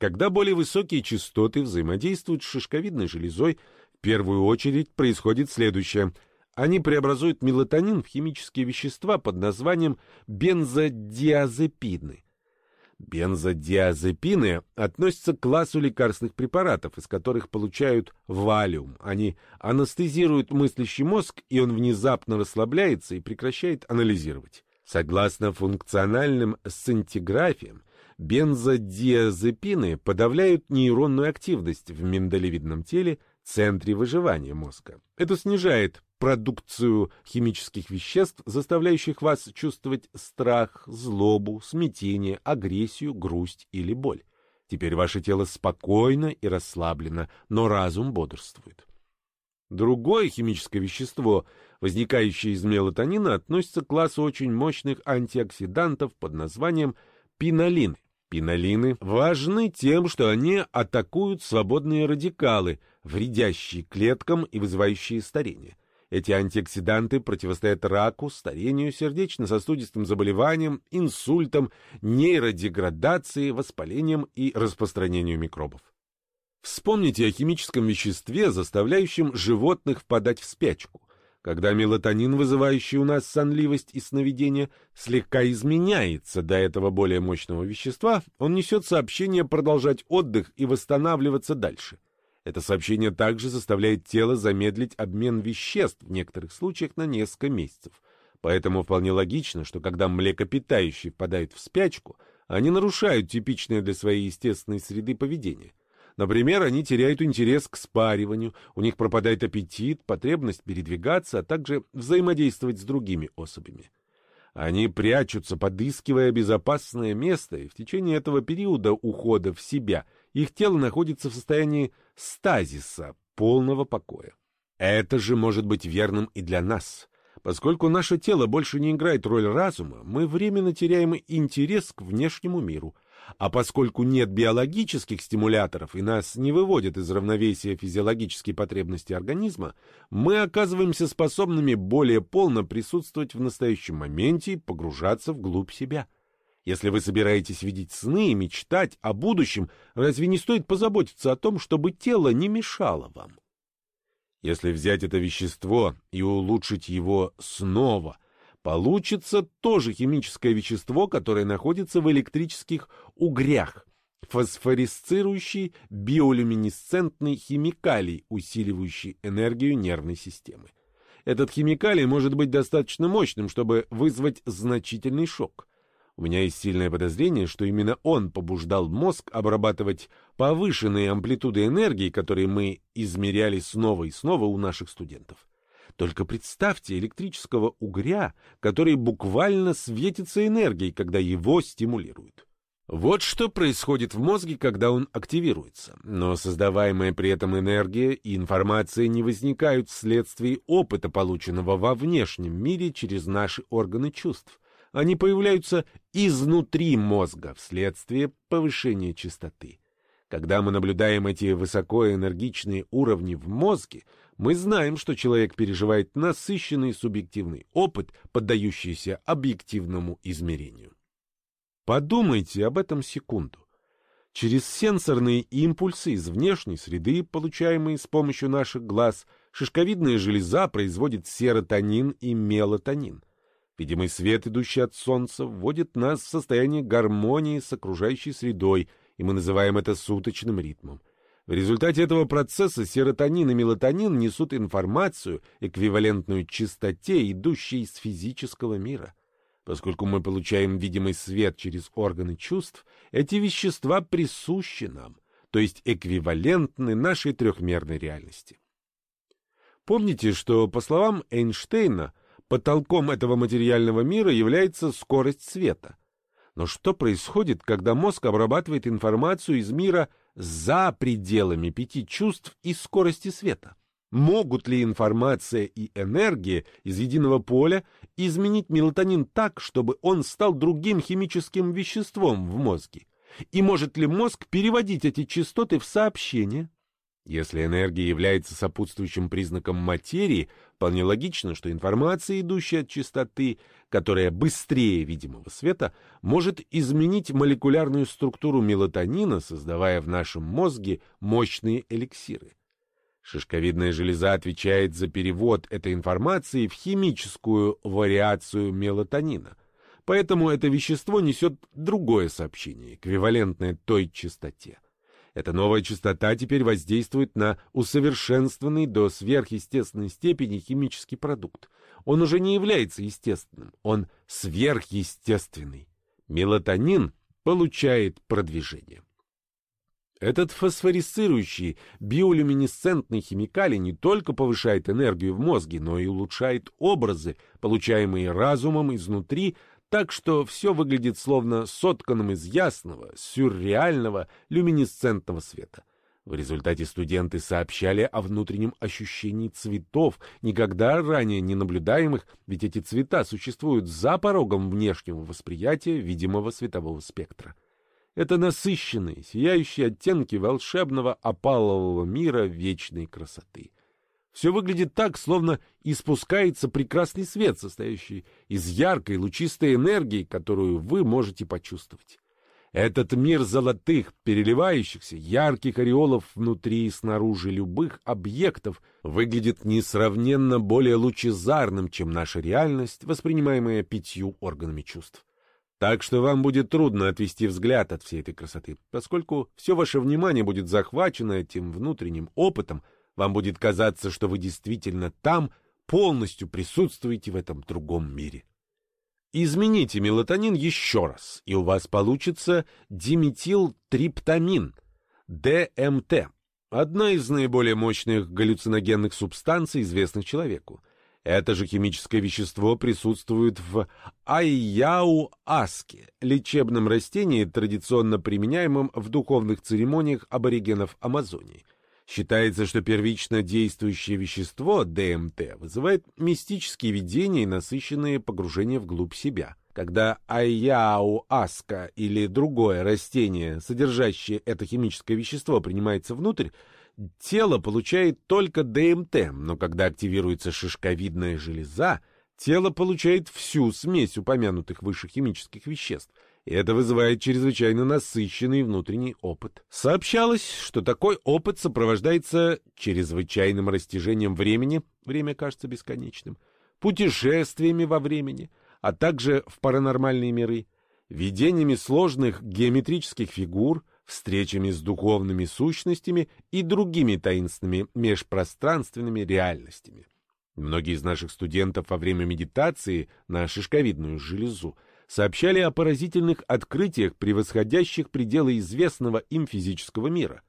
Когда более высокие частоты взаимодействуют с шишковидной железой, в первую очередь происходит следующее. Они преобразуют мелатонин в химические вещества под названием бензодиазепины – Бензодиазепины относятся к классу лекарственных препаратов, из которых получают валиум. Они анестезируют мыслящий мозг, и он внезапно расслабляется и прекращает анализировать. Согласно функциональным сцинтиграфиям, бензодиазепины подавляют нейронную активность в миндалевидном теле, центре выживания мозга. Это снижает продукцию химических веществ, заставляющих вас чувствовать страх, злобу, смятение, агрессию, грусть или боль. Теперь ваше тело спокойно и расслаблено, но разум бодрствует. Другое химическое вещество, возникающее из мелатонина, относится к классу очень мощных антиоксидантов под названием пинолины. Пинолины важны тем, что они атакуют свободные радикалы, вредящие клеткам и вызывающие старение. Эти антиоксиданты противостоят раку, старению, сердечно-сосудистым заболеваниям, инсультам, нейродеградации, воспалениям и распространению микробов. Вспомните о химическом веществе, заставляющем животных впадать в спячку. Когда мелатонин, вызывающий у нас сонливость и сновидение, слегка изменяется до этого более мощного вещества, он несет сообщение продолжать отдых и восстанавливаться дальше – это сообщение также заставляет тело замедлить обмен веществ в некоторых случаях на несколько месяцев. Поэтому вполне логично, что когда млекопитающие впадают в спячку, они нарушают типичное для своей естественной среды поведение. Например, они теряют интерес к спариванию, у них пропадает аппетит, потребность передвигаться, а также взаимодействовать с другими особями. Они прячутся, подыскивая безопасное место, и в течение этого периода ухода в себя их тело находится в состоянии стазиса, полного покоя. Это же может быть верным и для нас. Поскольку наше тело больше не играет роль разума, мы временно теряем интерес к внешнему миру, а поскольку нет биологических стимуляторов и нас не выводят из равновесия физиологические потребности организма, мы оказываемся способными более полно присутствовать в настоящем моменте и погружаться вглубь себя. Если вы собираетесь видеть сны и мечтать о будущем, разве не стоит позаботиться о том, чтобы тело не мешало вам? Если взять это вещество и улучшить его снова, получится тоже химическое вещество, которое находится в электрических угрях, фосфорисцирующий биолюминесцентный химикалий, усиливающий энергию нервной системы. Этот химикалий может быть достаточно мощным, чтобы вызвать значительный шок. У меня есть сильное подозрение, что именно он побуждал мозг обрабатывать повышенные амплитуды энергии, которые мы измеряли снова и снова у наших студентов. Только представьте электрического угря, который буквально светится энергией, когда его стимулируют. Вот что происходит в мозге, когда он активируется. Но создаваемая при этом энергия и информация не возникают вследствие опыта, полученного во внешнем мире через наши органы чувств. Они появляются изнутри мозга вследствие повышения частоты. Когда мы наблюдаем эти высокоэнергичные уровни в мозге, мы знаем, что человек переживает насыщенный субъективный опыт, поддающийся объективному измерению. Подумайте об этом секунду. Через сенсорные импульсы из внешней среды, получаемые с помощью наших глаз, шишковидная железа производит серотонин и мелатонин – Видимый свет, идущий от солнца, вводит нас в состояние гармонии с окружающей средой, и мы называем это суточным ритмом. В результате этого процесса серотонин и мелатонин несут информацию, эквивалентную частоте, идущей из физического мира. Поскольку мы получаем видимый свет через органы чувств, эти вещества присущи нам, то есть эквивалентны нашей трехмерной реальности. Помните, что, по словам Эйнштейна, Потолком этого материального мира является скорость света. Но что происходит, когда мозг обрабатывает информацию из мира за пределами пяти чувств и скорости света? Могут ли информация и энергия из единого поля изменить мелатонин так, чтобы он стал другим химическим веществом в мозге? И может ли мозг переводить эти частоты в сообщения? Если энергия является сопутствующим признаком материи, вполне логично, что информация, идущая от частоты, которая быстрее видимого света, может изменить молекулярную структуру мелатонина, создавая в нашем мозге мощные эликсиры. Шишковидная железа отвечает за перевод этой информации в химическую вариацию мелатонина. Поэтому это вещество несет другое сообщение, эквивалентное той частоте. Эта новая частота теперь воздействует на усовершенствованный до сверхъестественной степени химический продукт. Он уже не является естественным, он сверхъестественный. Мелатонин получает продвижение. Этот фосфорисцирующий биолюминесцентный химикалий не только повышает энергию в мозге, но и улучшает образы, получаемые разумом изнутри, так что все выглядит словно сотканным из ясного, сюрреального, люминесцентного света. В результате студенты сообщали о внутреннем ощущении цветов, никогда ранее не наблюдаемых, ведь эти цвета существуют за порогом внешнего восприятия видимого светового спектра. Это насыщенные, сияющие оттенки волшебного опалового мира вечной красоты. Все выглядит так, словно испускается прекрасный свет, состоящий из яркой лучистой энергии, которую вы можете почувствовать. Этот мир золотых, переливающихся, ярких ореолов внутри и снаружи любых объектов выглядит несравненно более лучезарным, чем наша реальность, воспринимаемая пятью органами чувств. Так что вам будет трудно отвести взгляд от всей этой красоты, поскольку все ваше внимание будет захвачено этим внутренним опытом, вам будет казаться, что вы действительно там, полностью присутствуете в этом другом мире. Измените мелатонин еще раз, и у вас получится диметилтриптамин, ДМТ, одна из наиболее мощных галлюциногенных субстанций, известных человеку. Это же химическое вещество присутствует в айяуаске, лечебном растении, традиционно применяемом в духовных церемониях аборигенов Амазонии. Считается, что первично действующее вещество, ДМТ, вызывает мистические видения и насыщенные погружения вглубь себя. Когда айяуаска или другое растение, содержащее это химическое вещество, принимается внутрь, тело получает только ДМТ, но когда активируется шишковидная железа, тело получает всю смесь упомянутых выше химических веществ, и это вызывает чрезвычайно насыщенный внутренний опыт. Сообщалось, что такой опыт сопровождается чрезвычайным растяжением времени, время кажется бесконечным, путешествиями во времени, а также в паранормальные миры, видениями сложных геометрических фигур, встречами с духовными сущностями и другими таинственными межпространственными реальностями. Многие из наших студентов во время медитации на шишковидную железу сообщали о поразительных открытиях, превосходящих пределы известного им физического мира.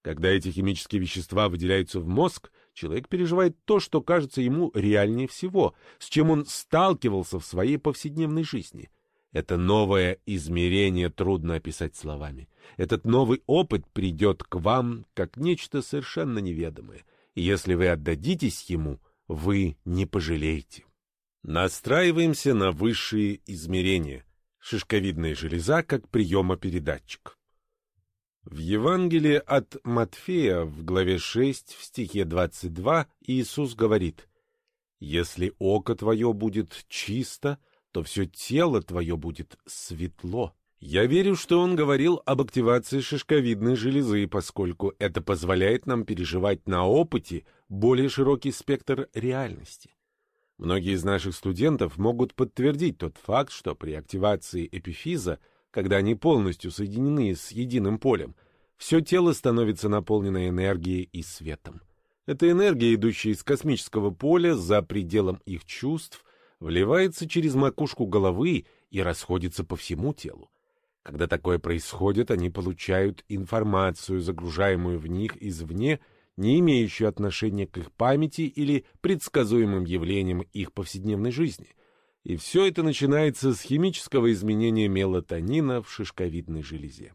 Когда эти химические вещества выделяются в мозг, человек переживает то, что кажется ему реальнее всего, с чем он сталкивался в своей повседневной жизни – это новое измерение трудно описать словами. Этот новый опыт придет к вам как нечто совершенно неведомое. И если вы отдадитесь ему, вы не пожалеете. Настраиваемся на высшие измерения. Шишковидная железа как приемопередатчик. В Евангелии от Матфея в главе 6 в стихе 22 Иисус говорит «Если око твое будет чисто, то все тело твое будет светло. Я верю, что он говорил об активации шишковидной железы, поскольку это позволяет нам переживать на опыте более широкий спектр реальности. Многие из наших студентов могут подтвердить тот факт, что при активации эпифиза, когда они полностью соединены с единым полем, все тело становится наполнено энергией и светом. Это энергия, идущая из космического поля за пределом их чувств, вливается через макушку головы и расходится по всему телу. Когда такое происходит, они получают информацию, загружаемую в них извне, не имеющую отношения к их памяти или предсказуемым явлениям их повседневной жизни. И все это начинается с химического изменения мелатонина в шишковидной железе.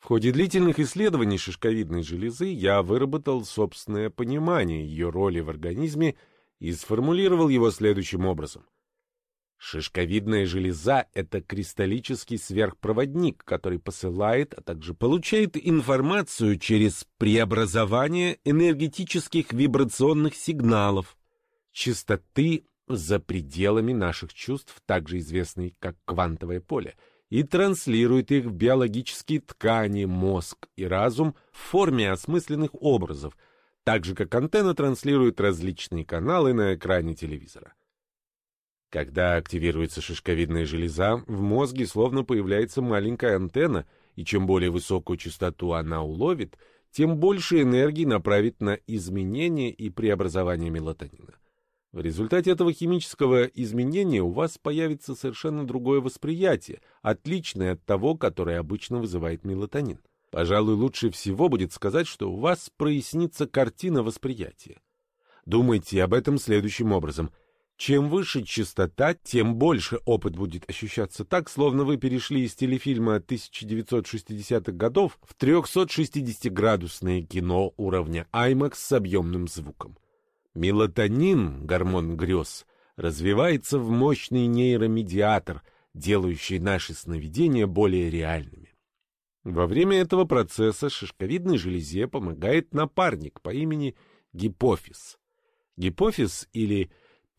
В ходе длительных исследований шишковидной железы я выработал собственное понимание ее роли в организме и сформулировал его следующим образом. Шишковидная железа – это кристаллический сверхпроводник, который посылает, а также получает информацию через преобразование энергетических вибрационных сигналов, частоты за пределами наших чувств, также известной как квантовое поле – и транслирует их в биологические ткани, мозг и разум в форме осмысленных образов, так же как антенна транслирует различные каналы на экране телевизора. Когда активируется шишковидная железа, в мозге словно появляется маленькая антенна, и чем более высокую частоту она уловит, тем больше энергии направит на изменение и преобразование мелатонина. В результате этого химического изменения у вас появится совершенно другое восприятие, отличное от того, которое обычно вызывает мелатонин. Пожалуй, лучше всего будет сказать, что у вас прояснится картина восприятия. Думайте об этом следующим образом. Чем выше частота, тем больше опыт будет ощущаться так, словно вы перешли из телефильма 1960-х годов в 360-градусное кино уровня IMAX с объемным звуком. Мелатонин, гормон грез, развивается в мощный нейромедиатор, делающий наши сновидения более реальными. Во время этого процесса шишковидной железе помогает напарник по имени гипофиз. Гипофиз или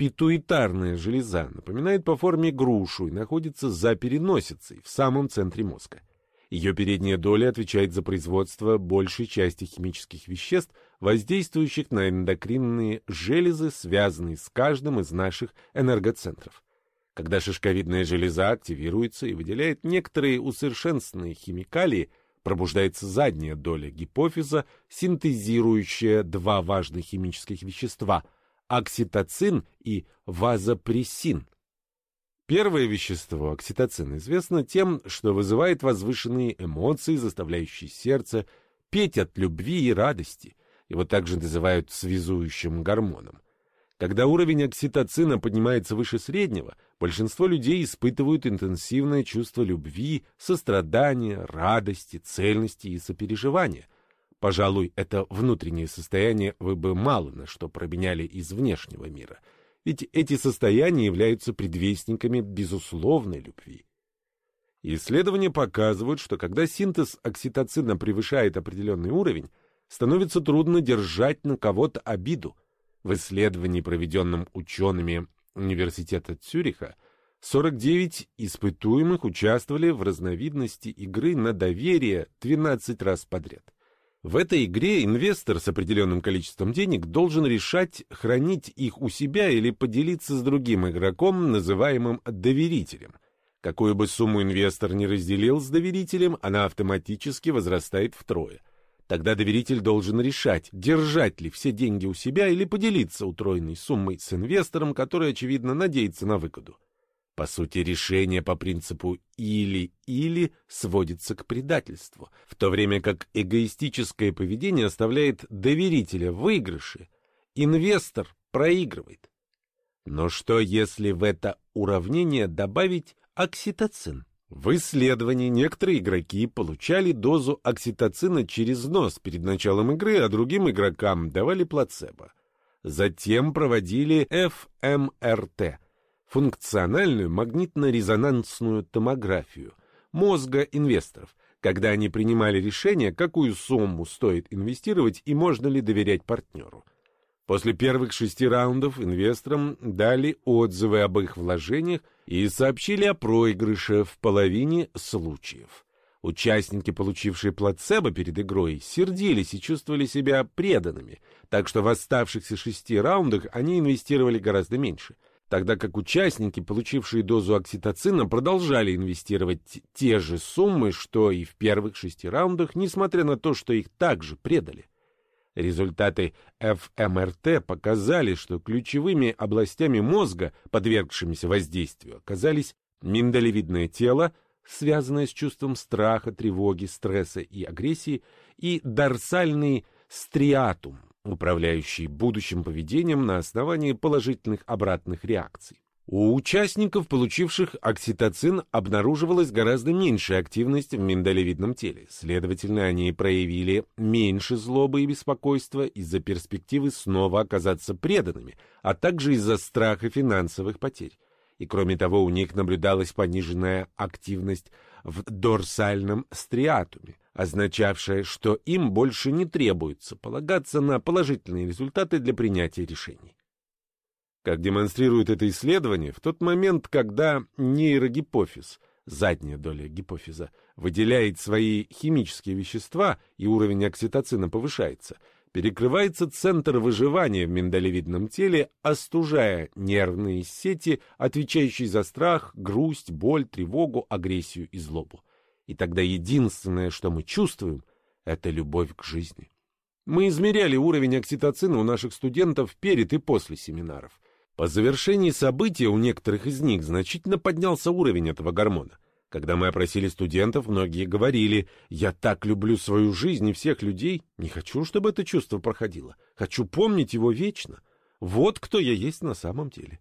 питуитарная железа напоминает по форме грушу и находится за переносицей в самом центре мозга. Ее передняя доля отвечает за производство большей части химических веществ, воздействующих на эндокринные железы, связанные с каждым из наших энергоцентров. Когда шишковидная железа активируется и выделяет некоторые усовершенствованные химикалии, пробуждается задняя доля гипофиза, синтезирующая два важных химических вещества – окситоцин и вазопрессин – Первое вещество, окситоцин, известно тем, что вызывает возвышенные эмоции, заставляющие сердце петь от любви и радости. Его также называют связующим гормоном. Когда уровень окситоцина поднимается выше среднего, большинство людей испытывают интенсивное чувство любви, сострадания, радости, цельности и сопереживания. Пожалуй, это внутреннее состояние вы бы мало на что променяли из внешнего мира – ведь эти состояния являются предвестниками безусловной любви. Исследования показывают, что когда синтез окситоцина превышает определенный уровень, становится трудно держать на кого-то обиду. В исследовании, проведенном учеными Университета Цюриха, 49 испытуемых участвовали в разновидности игры на доверие 12 раз подряд. В этой игре инвестор с определенным количеством денег должен решать, хранить их у себя или поделиться с другим игроком, называемым доверителем. Какую бы сумму инвестор не разделил с доверителем, она автоматически возрастает втрое. Тогда доверитель должен решать, держать ли все деньги у себя или поделиться утроенной суммой с инвестором, который, очевидно, надеется на выгоду. По сути, решение по принципу «или-или» сводится к предательству, в то время как эгоистическое поведение оставляет доверителя в выигрыше, инвестор проигрывает. Но что, если в это уравнение добавить окситоцин? В исследовании некоторые игроки получали дозу окситоцина через нос перед началом игры, а другим игрокам давали плацебо. Затем проводили ФМРТ – функциональную магнитно-резонансную томографию мозга инвесторов, когда они принимали решение, какую сумму стоит инвестировать и можно ли доверять партнеру. После первых шести раундов инвесторам дали отзывы об их вложениях и сообщили о проигрыше в половине случаев. Участники, получившие плацебо перед игрой, сердились и чувствовали себя преданными, так что в оставшихся шести раундах они инвестировали гораздо меньше – тогда как участники, получившие дозу окситоцина, продолжали инвестировать те же суммы, что и в первых шести раундах, несмотря на то, что их также предали. Результаты ФМРТ показали, что ключевыми областями мозга, подвергшимися воздействию, оказались миндалевидное тело, связанное с чувством страха, тревоги, стресса и агрессии, и дорсальный стриатум, управляющий будущим поведением на основании положительных обратных реакций. У участников, получивших окситоцин, обнаруживалась гораздо меньшая активность в миндалевидном теле. Следовательно, они проявили меньше злобы и беспокойства из-за перспективы снова оказаться преданными, а также из-за страха финансовых потерь. И кроме того, у них наблюдалась пониженная активность в дорсальном стриатуме, означавшая, что им больше не требуется полагаться на положительные результаты для принятия решений. Как демонстрирует это исследование, в тот момент, когда нейрогипофиз, задняя доля гипофиза, выделяет свои химические вещества и уровень окситоцина повышается, перекрывается центр выживания в миндалевидном теле, остужая нервные сети, отвечающие за страх, грусть, боль, тревогу, агрессию и злобу. И тогда единственное, что мы чувствуем, это любовь к жизни. Мы измеряли уровень окситоцина у наших студентов перед и после семинаров. По завершении события у некоторых из них значительно поднялся уровень этого гормона. Когда мы опросили студентов, многие говорили, «Я так люблю свою жизнь и всех людей, не хочу, чтобы это чувство проходило. Хочу помнить его вечно. Вот кто я есть на самом деле».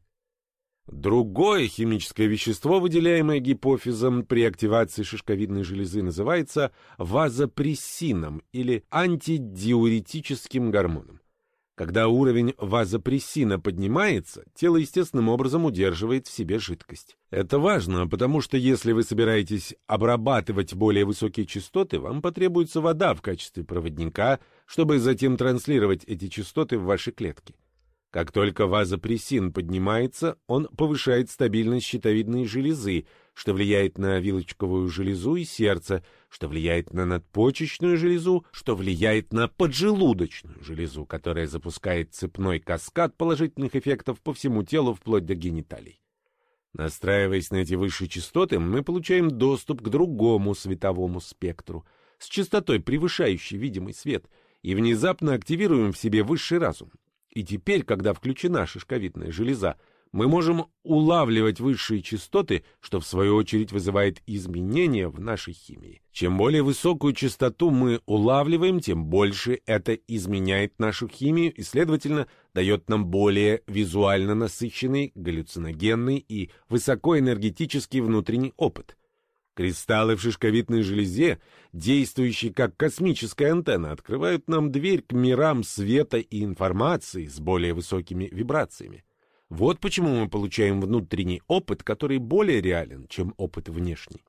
Другое химическое вещество, выделяемое гипофизом при активации шишковидной железы, называется вазопрессином или антидиуретическим гормоном. Когда уровень вазопрессина поднимается, тело естественным образом удерживает в себе жидкость. Это важно, потому что если вы собираетесь обрабатывать более высокие частоты, вам потребуется вода в качестве проводника, чтобы затем транслировать эти частоты в ваши клетки. Как только вазопрессин поднимается, он повышает стабильность щитовидной железы, что влияет на вилочковую железу и сердце, что влияет на надпочечную железу, что влияет на поджелудочную железу, которая запускает цепной каскад положительных эффектов по всему телу вплоть до гениталий. Настраиваясь на эти высшие частоты, мы получаем доступ к другому световому спектру с частотой, превышающей видимый свет, и внезапно активируем в себе высший разум. И теперь, когда включена шишковидная железа, мы можем улавливать высшие частоты, что в свою очередь вызывает изменения в нашей химии. Чем более высокую частоту мы улавливаем, тем больше это изменяет нашу химию и, следовательно, дает нам более визуально насыщенный, галлюциногенный и высокоэнергетический внутренний опыт. Кристаллы в шишковидной железе, действующие как космическая антенна, открывают нам дверь к мирам света и информации с более высокими вибрациями. Вот почему мы получаем внутренний опыт, который более реален, чем опыт внешний.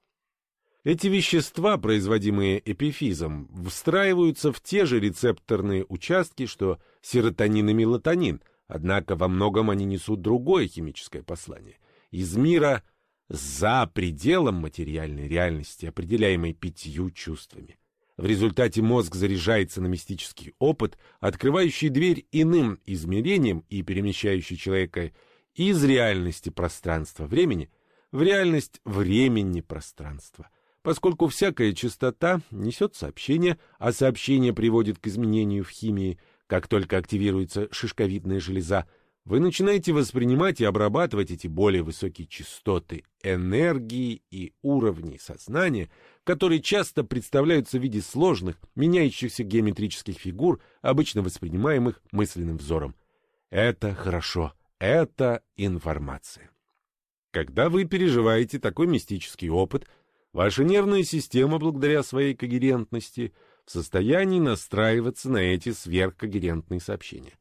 Эти вещества, производимые эпифизом, встраиваются в те же рецепторные участки, что серотонин и мелатонин, однако во многом они несут другое химическое послание. Из мира за пределом материальной реальности, определяемой пятью чувствами. В результате мозг заряжается на мистический опыт, открывающий дверь иным измерениям и перемещающий человека из реальности пространства-времени в реальность времени-пространства. Поскольку всякая частота несет сообщение, а сообщение приводит к изменению в химии, как только активируется шишковидная железа – вы начинаете воспринимать и обрабатывать эти более высокие частоты энергии и уровней сознания, которые часто представляются в виде сложных, меняющихся геометрических фигур, обычно воспринимаемых мысленным взором. Это хорошо, это информация. Когда вы переживаете такой мистический опыт, ваша нервная система, благодаря своей когерентности, в состоянии настраиваться на эти сверхкогерентные сообщения.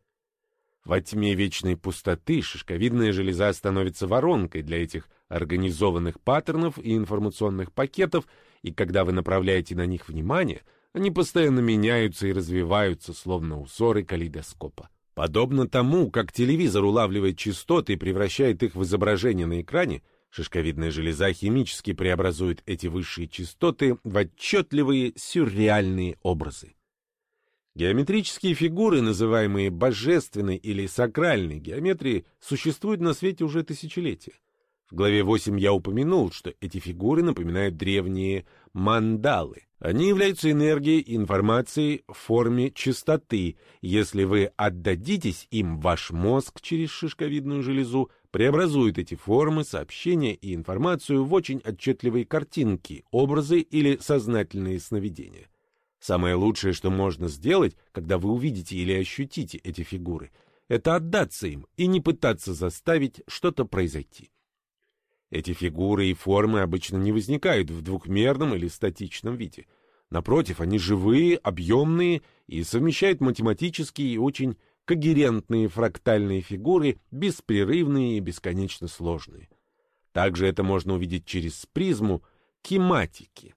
Во тьме вечной пустоты шишковидная железа становится воронкой для этих организованных паттернов и информационных пакетов, и когда вы направляете на них внимание, они постоянно меняются и развиваются, словно узоры калейдоскопа. Подобно тому, как телевизор улавливает частоты и превращает их в изображение на экране, шишковидная железа химически преобразует эти высшие частоты в отчетливые сюрреальные образы. Геометрические фигуры, называемые божественной или сакральной геометрией, существуют на свете уже тысячелетия. В главе 8 я упомянул, что эти фигуры напоминают древние мандалы. Они являются энергией и информацией в форме частоты. Если вы отдадитесь им, ваш мозг через шишковидную железу преобразует эти формы, сообщения и информацию в очень отчетливые картинки, образы или сознательные сновидения. Самое лучшее, что можно сделать, когда вы увидите или ощутите эти фигуры, это отдаться им и не пытаться заставить что-то произойти. Эти фигуры и формы обычно не возникают в двухмерном или статичном виде. Напротив, они живые, объемные и совмещают математические и очень когерентные фрактальные фигуры, беспрерывные и бесконечно сложные. Также это можно увидеть через призму кематики.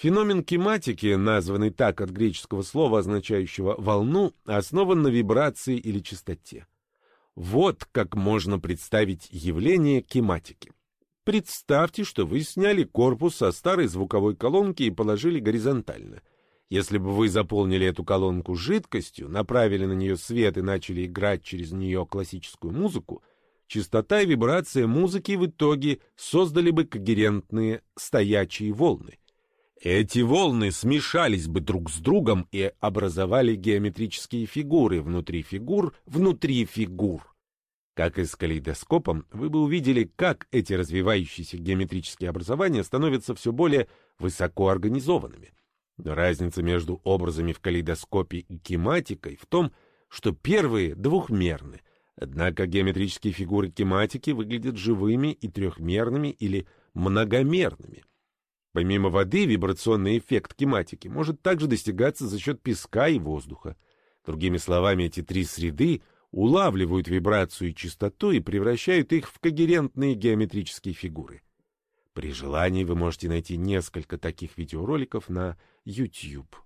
Феномен кематики, названный так от греческого слова, означающего «волну», основан на вибрации или частоте. Вот как можно представить явление кематики. Представьте, что вы сняли корпус со старой звуковой колонки и положили горизонтально. Если бы вы заполнили эту колонку жидкостью, направили на нее свет и начали играть через нее классическую музыку, частота и вибрация музыки в итоге создали бы когерентные стоячие волны. Эти волны смешались бы друг с другом и образовали геометрические фигуры внутри фигур внутри фигур. Как и с калейдоскопом, вы бы увидели, как эти развивающиеся геометрические образования становятся все более высокоорганизованными. Но разница между образами в калейдоскопе и кематикой в том, что первые двухмерны, однако геометрические фигуры кематики выглядят живыми и трехмерными или многомерными. Помимо воды, вибрационный эффект кематики может также достигаться за счет песка и воздуха. Другими словами, эти три среды улавливают вибрацию и частоту и превращают их в когерентные геометрические фигуры. При желании вы можете найти несколько таких видеороликов на YouTube.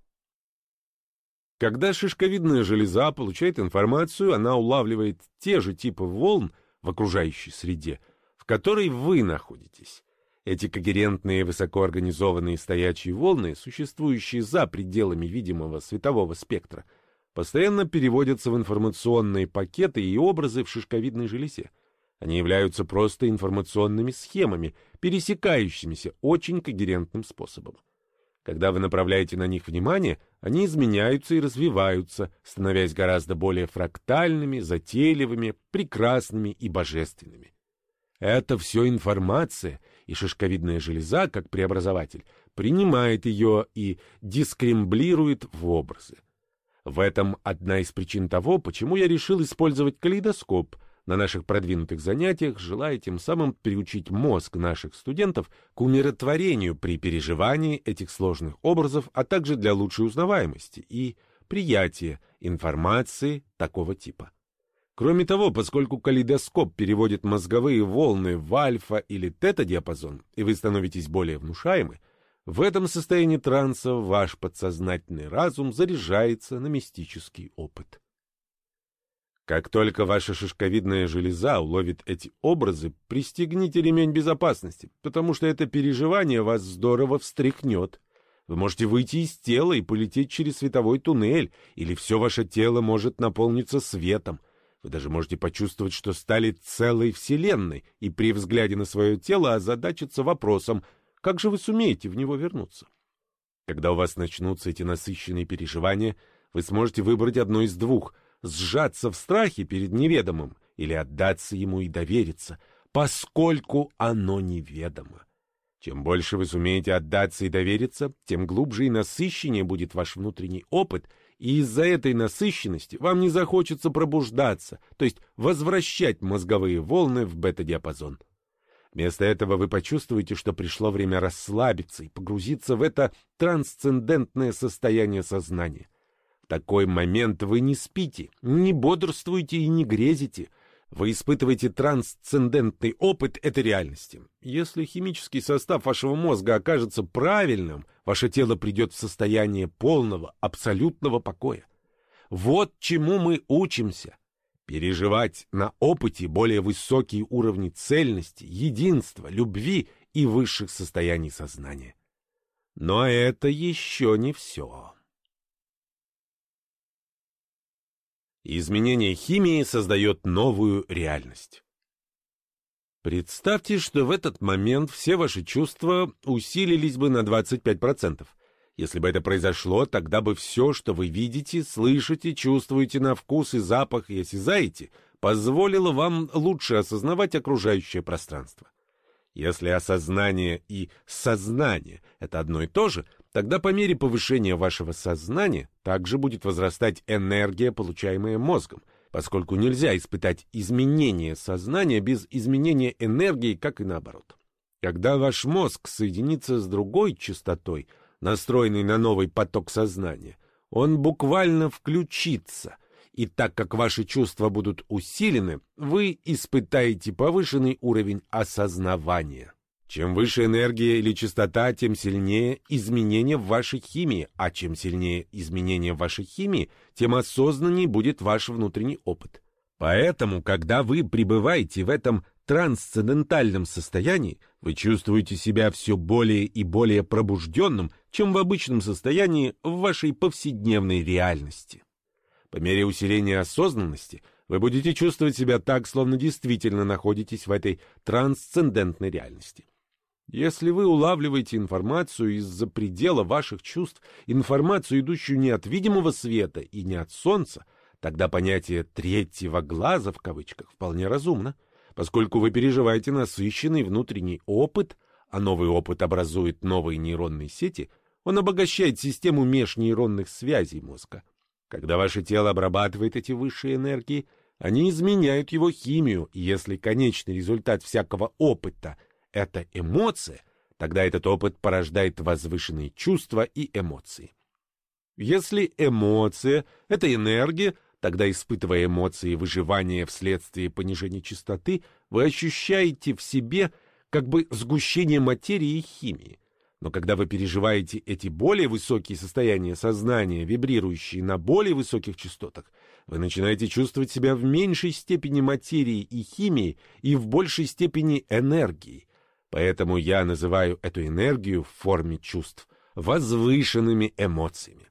Когда шишковидная железа получает информацию, она улавливает те же типы волн в окружающей среде, в которой вы находитесь. Эти когерентные высокоорганизованные стоячие волны, существующие за пределами видимого светового спектра, постоянно переводятся в информационные пакеты и образы в шишковидной железе. Они являются просто информационными схемами, пересекающимися очень когерентным способом. Когда вы направляете на них внимание, они изменяются и развиваются, становясь гораздо более фрактальными, затейливыми, прекрасными и божественными. Это все информация, и шишковидная железа, как преобразователь, принимает ее и дискремблирует в образы. В этом одна из причин того, почему я решил использовать калейдоскоп на наших продвинутых занятиях, желая тем самым приучить мозг наших студентов к умиротворению при переживании этих сложных образов, а также для лучшей узнаваемости и приятия информации такого типа. Кроме того, поскольку калейдоскоп переводит мозговые волны в альфа- или тета-диапазон, и вы становитесь более внушаемы, в этом состоянии транса ваш подсознательный разум заряжается на мистический опыт. Как только ваша шишковидная железа уловит эти образы, пристегните ремень безопасности, потому что это переживание вас здорово встряхнет. Вы можете выйти из тела и полететь через световой туннель, или все ваше тело может наполниться светом. Вы даже можете почувствовать, что стали целой вселенной, и при взгляде на свое тело озадачиться вопросом — как же вы сумеете в него вернуться? Когда у вас начнутся эти насыщенные переживания, вы сможете выбрать одно из двух — сжаться в страхе перед неведомым или отдаться ему и довериться, поскольку оно неведомо. Чем больше вы сумеете отдаться и довериться, тем глубже и насыщеннее будет ваш внутренний опыт, и из-за этой насыщенности вам не захочется пробуждаться, то есть возвращать мозговые волны в бета-диапазон. Вместо этого вы почувствуете, что пришло время расслабиться и погрузиться в это трансцендентное состояние сознания. В такой момент вы не спите, не бодрствуете и не грезите. Вы испытываете трансцендентный опыт этой реальности. Если химический состав вашего мозга окажется правильным, ваше тело придет в состояние полного, абсолютного покоя. Вот чему мы учимся — переживать на опыте более высокие уровни цельности, единства, любви и высших состояний сознания. Но это еще не все. Изменение химии создает новую реальность. Представьте, что в этот момент все ваши чувства усилились бы на 25%. Если бы это произошло, тогда бы все, что вы видите, слышите, чувствуете на вкус и запах и осязаете, позволило вам лучше осознавать окружающее пространство. Если осознание и сознание — это одно и то же, Тогда по мере повышения вашего сознания также будет возрастать энергия, получаемая мозгом, поскольку нельзя испытать изменение сознания без изменения энергии, как и наоборот. Когда ваш мозг соединится с другой частотой, настроенной на новый поток сознания, он буквально включится, и так как ваши чувства будут усилены, вы испытаете повышенный уровень осознавания. Чем выше энергия или частота, тем сильнее изменения в вашей химии, а чем сильнее изменения в вашей химии, тем осознаннее будет ваш внутренний опыт. Поэтому, когда вы пребываете в этом трансцендентальном состоянии, вы чувствуете себя все более и более пробужденным, чем в обычном состоянии в вашей повседневной реальности. По мере усиления осознанности вы будете чувствовать себя так, словно действительно находитесь в этой трансцендентной реальности. Если вы улавливаете информацию из-за предела ваших чувств, информацию, идущую не от видимого света и не от солнца, тогда понятие «третьего глаза» в кавычках вполне разумно, поскольку вы переживаете насыщенный внутренний опыт, а новый опыт образует новые нейронные сети, он обогащает систему межнейронных связей мозга. Когда ваше тело обрабатывает эти высшие энергии, они изменяют его химию, и если конечный результат всякого опыта — это эмоция, тогда этот опыт порождает возвышенные чувства и эмоции. Если эмоция — это энергия, тогда, испытывая эмоции выживания вследствие понижения частоты, вы ощущаете в себе как бы сгущение материи и химии. Но когда вы переживаете эти более высокие состояния сознания, вибрирующие на более высоких частотах, вы начинаете чувствовать себя в меньшей степени материи и химии и в большей степени энергии, Поэтому я называю эту энергию в форме чувств возвышенными эмоциями.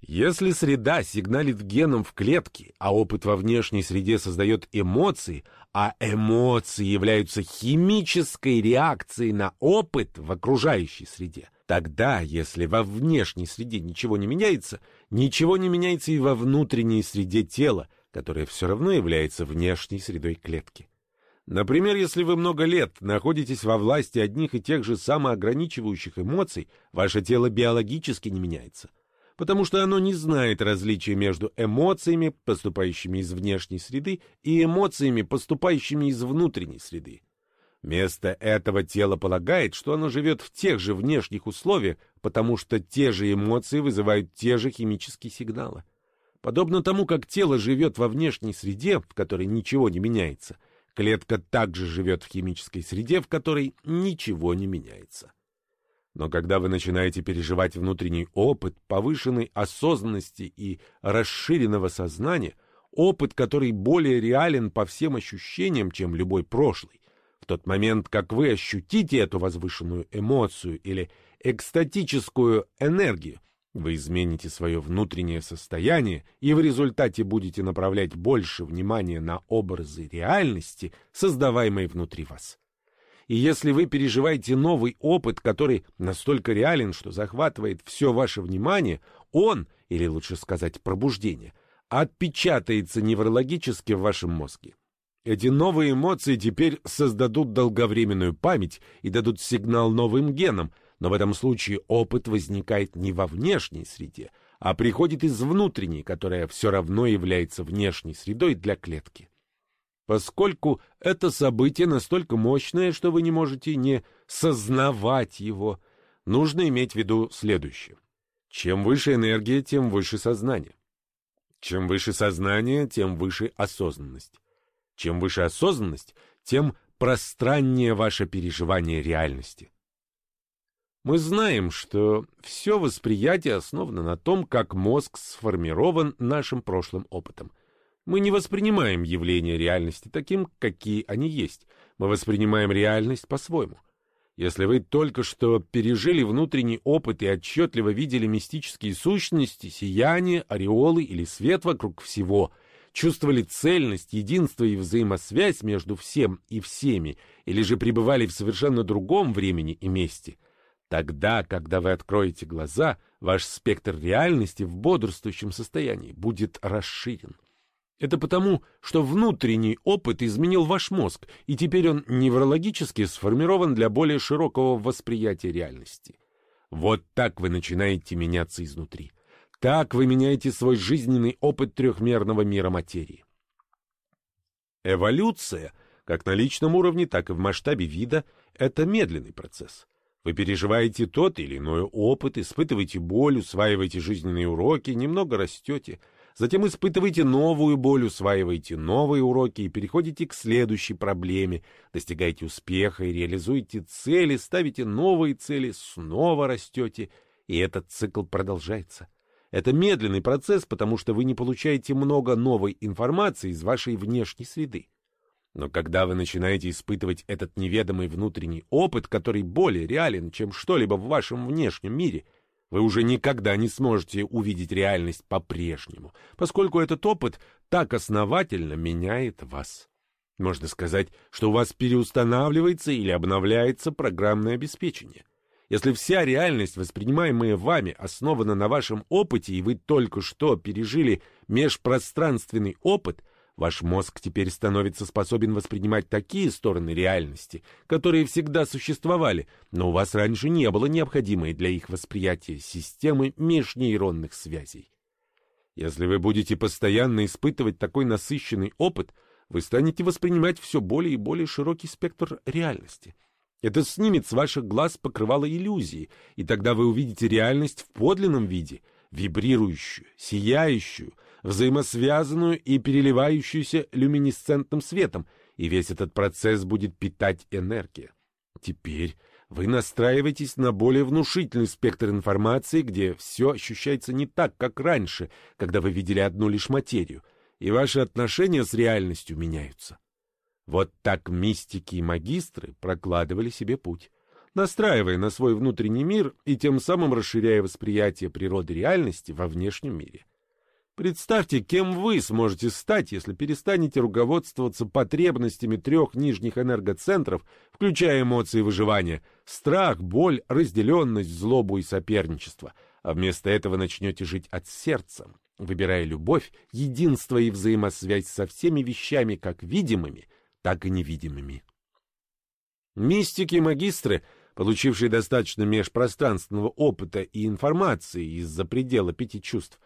Если среда сигналит геном в клетке, а опыт во внешней среде создает эмоции, а эмоции являются химической реакцией на опыт в окружающей среде, тогда, если во внешней среде ничего не меняется, ничего не меняется и во внутренней среде тела, которое все равно является внешней средой клетки. Например, если вы много лет находитесь во власти одних и тех же самоограничивающих эмоций, ваше тело биологически не меняется, потому что оно не знает различия между эмоциями, поступающими из внешней среды, и эмоциями, поступающими из внутренней среды. Вместо этого тело полагает, что оно живет в тех же внешних условиях, потому что те же эмоции вызывают те же химические сигналы. Подобно тому, как тело живет во внешней среде, в которой ничего не меняется – Клетка также живет в химической среде, в которой ничего не меняется. Но когда вы начинаете переживать внутренний опыт повышенной осознанности и расширенного сознания, опыт, который более реален по всем ощущениям, чем любой прошлый, в тот момент, как вы ощутите эту возвышенную эмоцию или экстатическую энергию, вы измените свое внутреннее состояние и в результате будете направлять больше внимания на образы реальности, создаваемой внутри вас. И если вы переживаете новый опыт, который настолько реален, что захватывает все ваше внимание, он, или лучше сказать пробуждение, отпечатается неврологически в вашем мозге. Эти новые эмоции теперь создадут долговременную память и дадут сигнал новым генам – но в этом случае опыт возникает не во внешней среде, а приходит из внутренней, которая все равно является внешней средой для клетки. Поскольку это событие настолько мощное, что вы не можете не сознавать его, нужно иметь в виду следующее. Чем выше энергия, тем выше сознание. Чем выше сознание, тем выше осознанность. Чем выше осознанность, тем пространнее ваше переживание реальности. Мы знаем, что все восприятие основано на том, как мозг сформирован нашим прошлым опытом. Мы не воспринимаем явления реальности таким, какие они есть. Мы воспринимаем реальность по-своему. Если вы только что пережили внутренний опыт и отчетливо видели мистические сущности, сияние, ореолы или свет вокруг всего, чувствовали цельность, единство и взаимосвязь между всем и всеми, или же пребывали в совершенно другом времени и месте – Тогда, когда вы откроете глаза, ваш спектр реальности в бодрствующем состоянии будет расширен. Это потому, что внутренний опыт изменил ваш мозг, и теперь он неврологически сформирован для более широкого восприятия реальности. Вот так вы начинаете меняться изнутри. Так вы меняете свой жизненный опыт трехмерного мира материи. Эволюция, как на личном уровне, так и в масштабе вида, это медленный процесс. Вы переживаете тот или иной опыт, испытываете боль, усваиваете жизненные уроки, немного растете – Затем испытываете новую боль, усваиваете новые уроки и переходите к следующей проблеме, достигаете успеха и реализуете цели, ставите новые цели, снова растете, и этот цикл продолжается. Это медленный процесс, потому что вы не получаете много новой информации из вашей внешней среды. Но когда вы начинаете испытывать этот неведомый внутренний опыт, который более реален, чем что-либо в вашем внешнем мире – вы уже никогда не сможете увидеть реальность по-прежнему, поскольку этот опыт так основательно меняет вас. Можно сказать, что у вас переустанавливается или обновляется программное обеспечение. Если вся реальность, воспринимаемая вами, основана на вашем опыте, и вы только что пережили межпространственный опыт – Ваш мозг теперь становится способен воспринимать такие стороны реальности, которые всегда существовали, но у вас раньше не было необходимой для их восприятия системы межнейронных связей. Если вы будете постоянно испытывать такой насыщенный опыт, вы станете воспринимать все более и более широкий спектр реальности. Это снимет с ваших глаз покрывало иллюзии, и тогда вы увидите реальность в подлинном виде, вибрирующую, сияющую, взаимосвязанную и переливающуюся люминесцентным светом, и весь этот процесс будет питать энергия. Теперь вы настраиваетесь на более внушительный спектр информации, где все ощущается не так, как раньше, когда вы видели одну лишь материю, и ваши отношения с реальностью меняются. Вот так мистики и магистры прокладывали себе путь, настраивая на свой внутренний мир и тем самым расширяя восприятие природы реальности во внешнем мире. Представьте, кем вы сможете стать, если перестанете руководствоваться потребностями трех нижних энергоцентров, включая эмоции выживания, страх, боль, разделенность, злобу и соперничество, а вместо этого начнете жить от сердца, выбирая любовь, единство и взаимосвязь со всеми вещами, как видимыми, так и невидимыми. Мистики и магистры, получившие достаточно межпространственного опыта и информации из-за предела пяти чувств,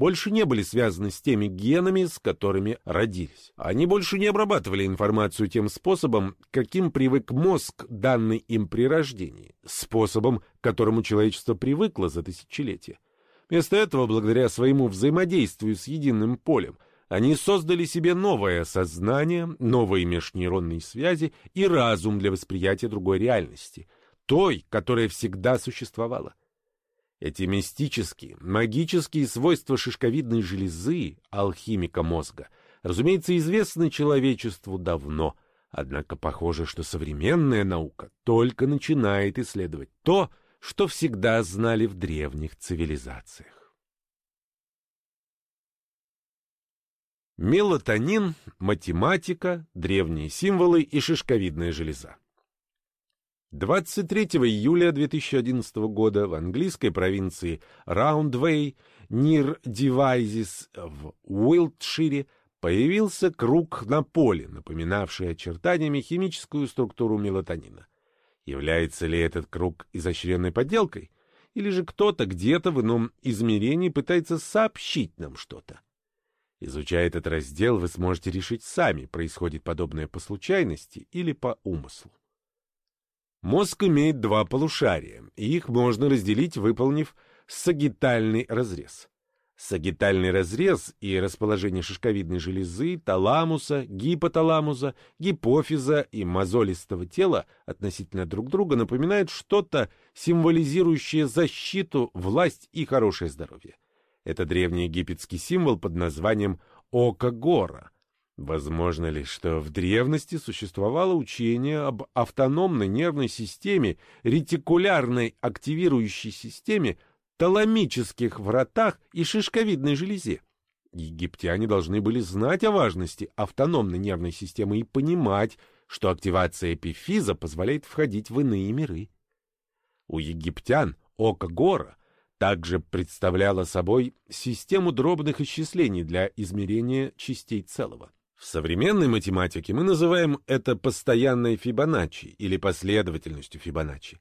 больше не были связаны с теми генами, с которыми родились. Они больше не обрабатывали информацию тем способом, каким привык мозг, данный им при рождении, способом, к которому человечество привыкло за тысячелетия. Вместо этого, благодаря своему взаимодействию с единым полем, они создали себе новое сознание, новые межнейронные связи и разум для восприятия другой реальности, той, которая всегда существовала. Эти мистические, магические свойства шишковидной железы, алхимика мозга, разумеется, известны человечеству давно, однако похоже, что современная наука только начинает исследовать то, что всегда знали в древних цивилизациях. Мелатонин, математика, древние символы и шишковидная железа. 23 июля 2011 года в английской провинции Раундвей, Нир Дивайзис в Уилтшире появился круг на поле, напоминавший очертаниями химическую структуру мелатонина. Является ли этот круг изощренной подделкой? Или же кто-то где-то в ином измерении пытается сообщить нам что-то? Изучая этот раздел, вы сможете решить сами, происходит подобное по случайности или по умыслу. Мозг имеет два полушария, и их можно разделить, выполнив сагитальный разрез. Сагитальный разрез и расположение шишковидной железы, таламуса, гипоталамуса, гипофиза и мозолистого тела относительно друг друга напоминают что-то, символизирующее защиту, власть и хорошее здоровье. Это древний египетский символ под названием Око Гора — Возможно ли, что в древности существовало учение об автономной нервной системе, ретикулярной активирующей системе, таламических вратах и шишковидной железе? Египтяне должны были знать о важности автономной нервной системы и понимать, что активация эпифиза позволяет входить в иные миры. У египтян око Гора также представляло собой систему дробных исчислений для измерения частей целого. В современной математике мы называем это постоянной Фибоначчи или последовательностью Фибоначчи.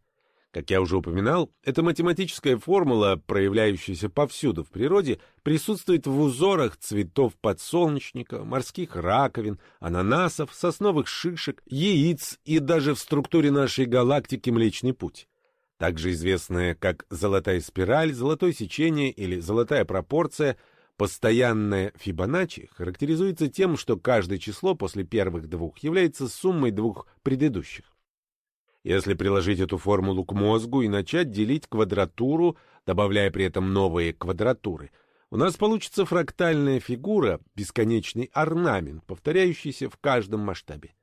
Как я уже упоминал, эта математическая формула, проявляющаяся повсюду в природе, присутствует в узорах цветов подсолнечника, морских раковин, ананасов, сосновых шишек, яиц и даже в структуре нашей галактики Млечный Путь. Также известная как золотая спираль, золотое сечение или золотая пропорция, постоянная Фибоначчи характеризуется тем, что каждое число после первых двух является суммой двух предыдущих. Если приложить эту формулу к мозгу и начать делить квадратуру, добавляя при этом новые квадратуры, у нас получится фрактальная фигура, бесконечный орнамент, повторяющийся в каждом масштабе.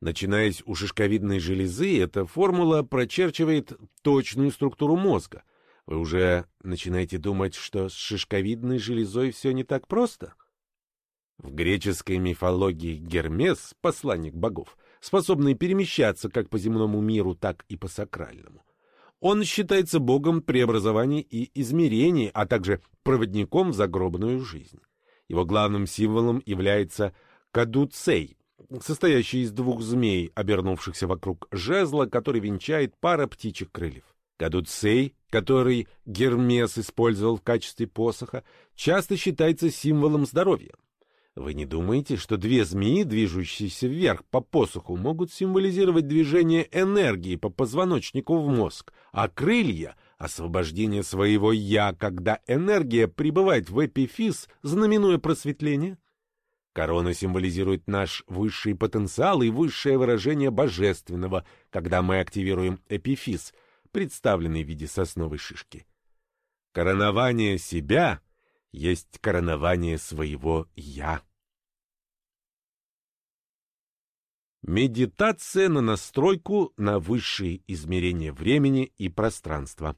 Начинаясь у шишковидной железы, эта формула прочерчивает точную структуру мозга. Вы уже начинаете думать, что с шишковидной железой все не так просто? В греческой мифологии Гермес, посланник богов, способный перемещаться как по земному миру, так и по сакральному. Он считается богом преобразований и измерений, а также проводником в загробную жизнь. Его главным символом является кадуцей, состоящий из двух змей, обернувшихся вокруг жезла, который венчает пара птичьих крыльев. Кадуцей, который Гермес использовал в качестве посоха, часто считается символом здоровья. Вы не думаете, что две змеи, движущиеся вверх по посоху, могут символизировать движение энергии по позвоночнику в мозг, а крылья — освобождение своего «я», когда энергия прибывает в эпифиз, знаменуя просветление? Корона символизирует наш высший потенциал и высшее выражение божественного, когда мы активируем эпифиз, представленный в виде сосновой шишки. Коронование себя есть коронование своего «я». Медитация на настройку на высшие измерения времени и пространства.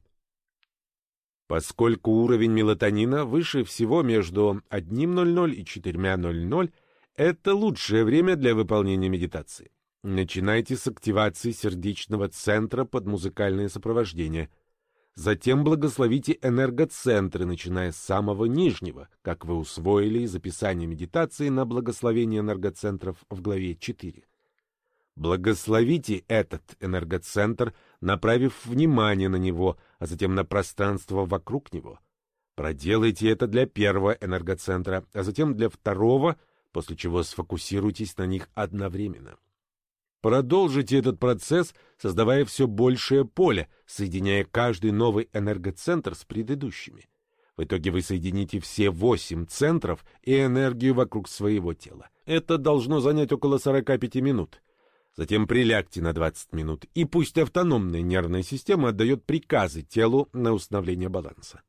Поскольку уровень мелатонина выше всего между 1.00 и 4.00, это лучшее время для выполнения медитации. Начинайте с активации сердечного центра под музыкальное сопровождение. Затем благословите энергоцентры, начиная с самого нижнего, как вы усвоили из описания медитации на благословение энергоцентров в главе 4. Благословите этот энергоцентр, направив внимание на него, а затем на пространство вокруг него. Проделайте это для первого энергоцентра, а затем для второго, после чего сфокусируйтесь на них одновременно. Продолжите этот процесс, создавая все большее поле, соединяя каждый новый энергоцентр с предыдущими. В итоге вы соедините все восемь центров и энергию вокруг своего тела. Это должно занять около 45 минут. Затем прилягте на 20 минут, и пусть автономная нервная система отдает приказы телу на установление баланса.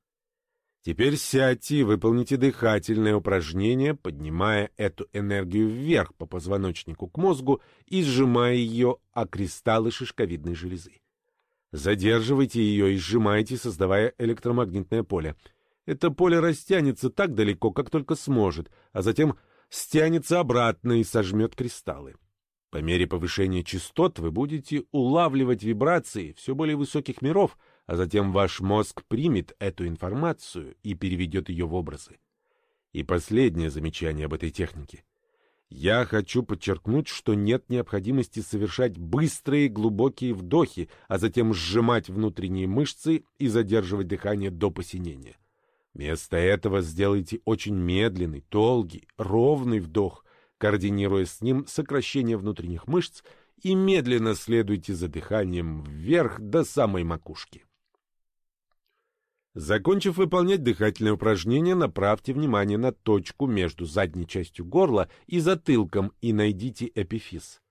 Теперь сядьте и выполните дыхательное упражнение, поднимая эту энергию вверх по позвоночнику к мозгу и сжимая ее о кристаллы шишковидной железы. Задерживайте ее и сжимайте, создавая электромагнитное поле. Это поле растянется так далеко, как только сможет, а затем стянется обратно и сожмет кристаллы. По мере повышения частот вы будете улавливать вибрации все более высоких миров, а затем ваш мозг примет эту информацию и переведет ее в образы. И последнее замечание об этой технике. Я хочу подчеркнуть, что нет необходимости совершать быстрые глубокие вдохи, а затем сжимать внутренние мышцы и задерживать дыхание до посинения. Вместо этого сделайте очень медленный, долгий, ровный вдох — координируя с ним сокращение внутренних мышц, и медленно следуйте за дыханием вверх до самой макушки. Закончив выполнять дыхательное упражнение, направьте внимание на точку между задней частью горла и затылком и найдите эпифиз.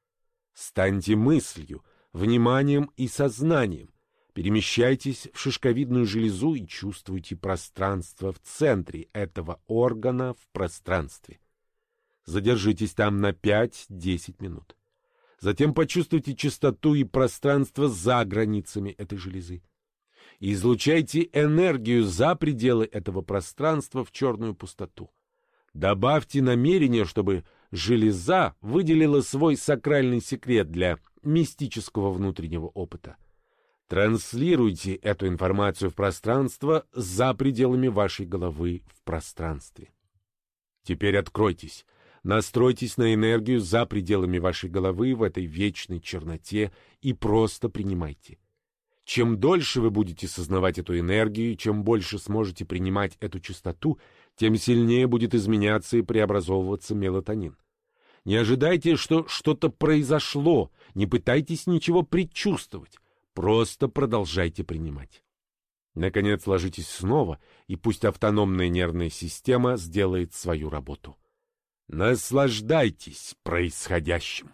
Станьте мыслью, вниманием и сознанием. Перемещайтесь в шишковидную железу и чувствуйте пространство в центре этого органа в пространстве. Задержитесь там на 5-10 минут. Затем почувствуйте чистоту и пространство за границами этой железы. Излучайте энергию за пределы этого пространства в черную пустоту. Добавьте намерение, чтобы железа выделила свой сакральный секрет для мистического внутреннего опыта. Транслируйте эту информацию в пространство за пределами вашей головы в пространстве. Теперь откройтесь — Настройтесь на энергию за пределами вашей головы в этой вечной черноте и просто принимайте. Чем дольше вы будете сознавать эту энергию, чем больше сможете принимать эту частоту, тем сильнее будет изменяться и преобразовываться мелатонин. Не ожидайте, что что-то произошло, не пытайтесь ничего предчувствовать, просто продолжайте принимать. Наконец ложитесь снова, и пусть автономная нервная система сделает свою работу. Наслаждайтесь происходящим.